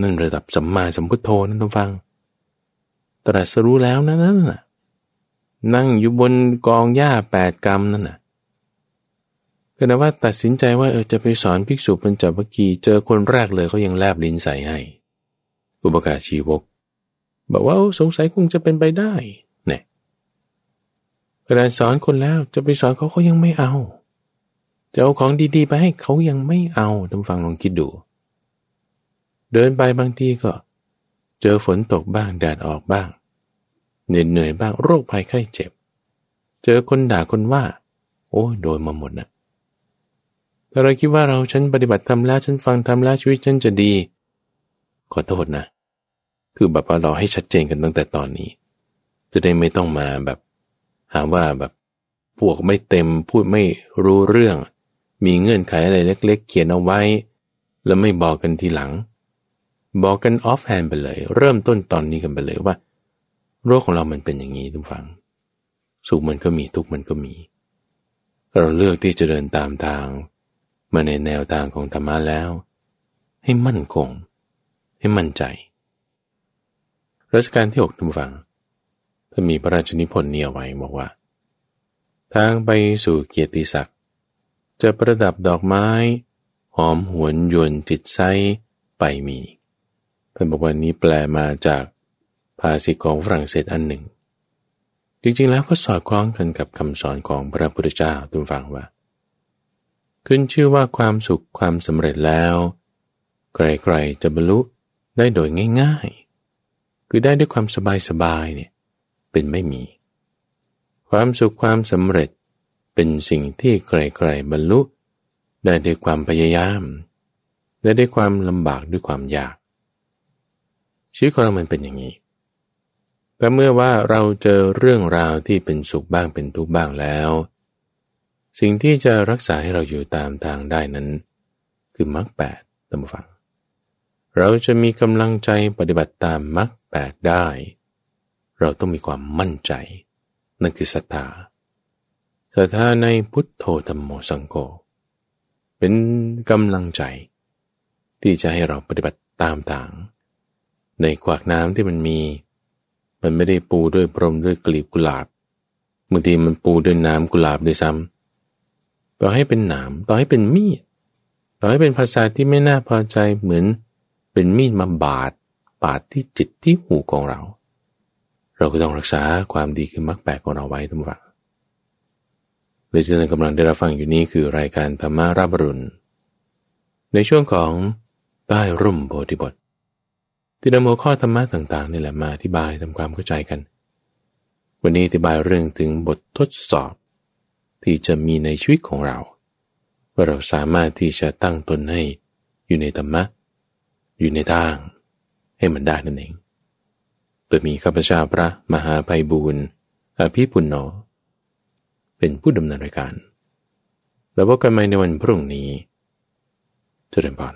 นั่นระดับสัมมาสัมพุทโธนั่นต้องฟัง ตรัสรู้แล้วนะนั่นน่ะ นั่งอยู่บนกองหญ้าแปดกรรมนั่นน่ะก็นะว่าตัดสินใจว่าเออจะไปสอนภิกษุปัญจวัคคีย์เจอคนแรกเลยเขายังแลบลิ้นใส่ให้ อุปการชีวก บอกว่าสงสัยคงจะเป็นไปได้ เนี่ยกระดานสอนคนแล้วจะไปสอนเขาเขายังไม่เอาจะเอาของดีๆ ไปให้เขายังไม่เอาท่านฟังลองคิดดู เดินไปบางทีก็ เจอฝนตกบ้างแดดออกบ้าง เหน็ดเหนื่อยบ้างโรคภัยไข้เจ็บ เจอคนด่าคนว่า โอ้โดนมาหมดนะแต่เราคิดว่าเราฉันปฏิบัติทำแล้วฉันฟังทำแล้วชีวิตฉันจะดี ขอโทษนะ คือแบบเราให้ชัดเจนกันตั้งแต่ตอนนี้ จะได้ไม่ต้องมาแบบ หาว่าแบบพวกไม่เต็มพูดไม่รู้เรื่อง มีเงื่อนไขอะไรเล็ก ๆ เขียนเอาไว้ แล้วไม่บอกกันทีหลัง บอกกันออฟแฮนไปเลย เริ่มต้นตอนนี้กันไปเลยว่า โรคของเรามันเป็นอย่างนี้ทุกฝัง สุขมันก็มีทุกมันก็มี เราเลือกที่จะเดินตามทาง มาในแนวทางของธรรมะแล้ว ให้มั่นคง ให้มั่นใจรัชกาลที่หกท่านฟัง ถ้ามีพระราชนิพนธ์เนี่ยไว้บอกว่า ทางไปสู่เกียรติศักดิ์จะประดับดอกไม้ หอมหวนยวนจิตไซไปมี ท่านบอกว่านี้แปลมาจากภาษิตของฝรั่งเศสอันหนึ่ง จริงๆแล้วก็สอดคล้องกันกับคำสอนของพระพุทธเจ้าทุกฟังว่า ขึ้นชื่อว่าความสุขความสำเร็จแล้วใครๆจะบรรลุได้โดยง่าย ๆ คือได้ด้วยความสบายสบายเนี่ย เป็นไม่มี ความสุขความสำเร็จเป็นสิ่งที่ใครๆบรรลุ ได้ด้วยความพยายาม ได้ด้วยความลำบากด้วยความยาก ชีวิตของเรามันเป็นอย่างนี้แต่เมื่อว่าเราเจอเรื่องราวที่เป็นสุขบ้างเป็นทุกข์บ้างแล้ว สิ่งที่จะรักษาให้เราอยู่ตามทางได้นั้น คือมรรคแปดตามฟัง เราจะมีกำลังใจปฏิบัติตามมรรคแปดได้ เราต้องมีความมั่นใจ นั่นคือศรัทธาศรัทธาในพุทโธธรรมโมสังโฆเป็นกำลังใจ ที่จะให้เราปฏิบัติตามทาง ในขวากน้ำที่มันมี มันไม่ได้ปูด้วยพรมด้วยกลีบกุหลาบบางทีมันปูด้วยน้ำกุหลาบด้วยซ้ำต่อให้เป็นหนามต่อให้เป็นมีดต่อให้เป็นภาษาที่ไม่น่าพอใจเหมือนเป็นมีดมาบาดปาดที่จิตที่หูของเรา เราก็ต้องรักษาความดีคือมรรคแปดของเราไว้ทั้งวันเลยที่ท่านกำลังได้รับฟังอยู่นี้คือรายการธรรมารับรุณ ในช่วงของใต้ร่มโพธิบท ที่นำหัวข้อธรรมะต่างๆนี่แหละมาอธิบายทำความเข้าใจกัน วันนี้อธิบายเรื่องถึงบททดสอบ ที่จะมีในชีวิตของเรา ว่าเราสามารถที่จะตั้งตนให้อยู่ในธรรมะ อยู่ในทาง ให้มันได้นั่นเอง โดยมีข้าพเจ้าพระมหาภัยบูรณ์อภิปุณโญเป็นผู้ดำเนินรายการ แล้วพบกันใหม่ในวันพรุ่งนี้เจริญพร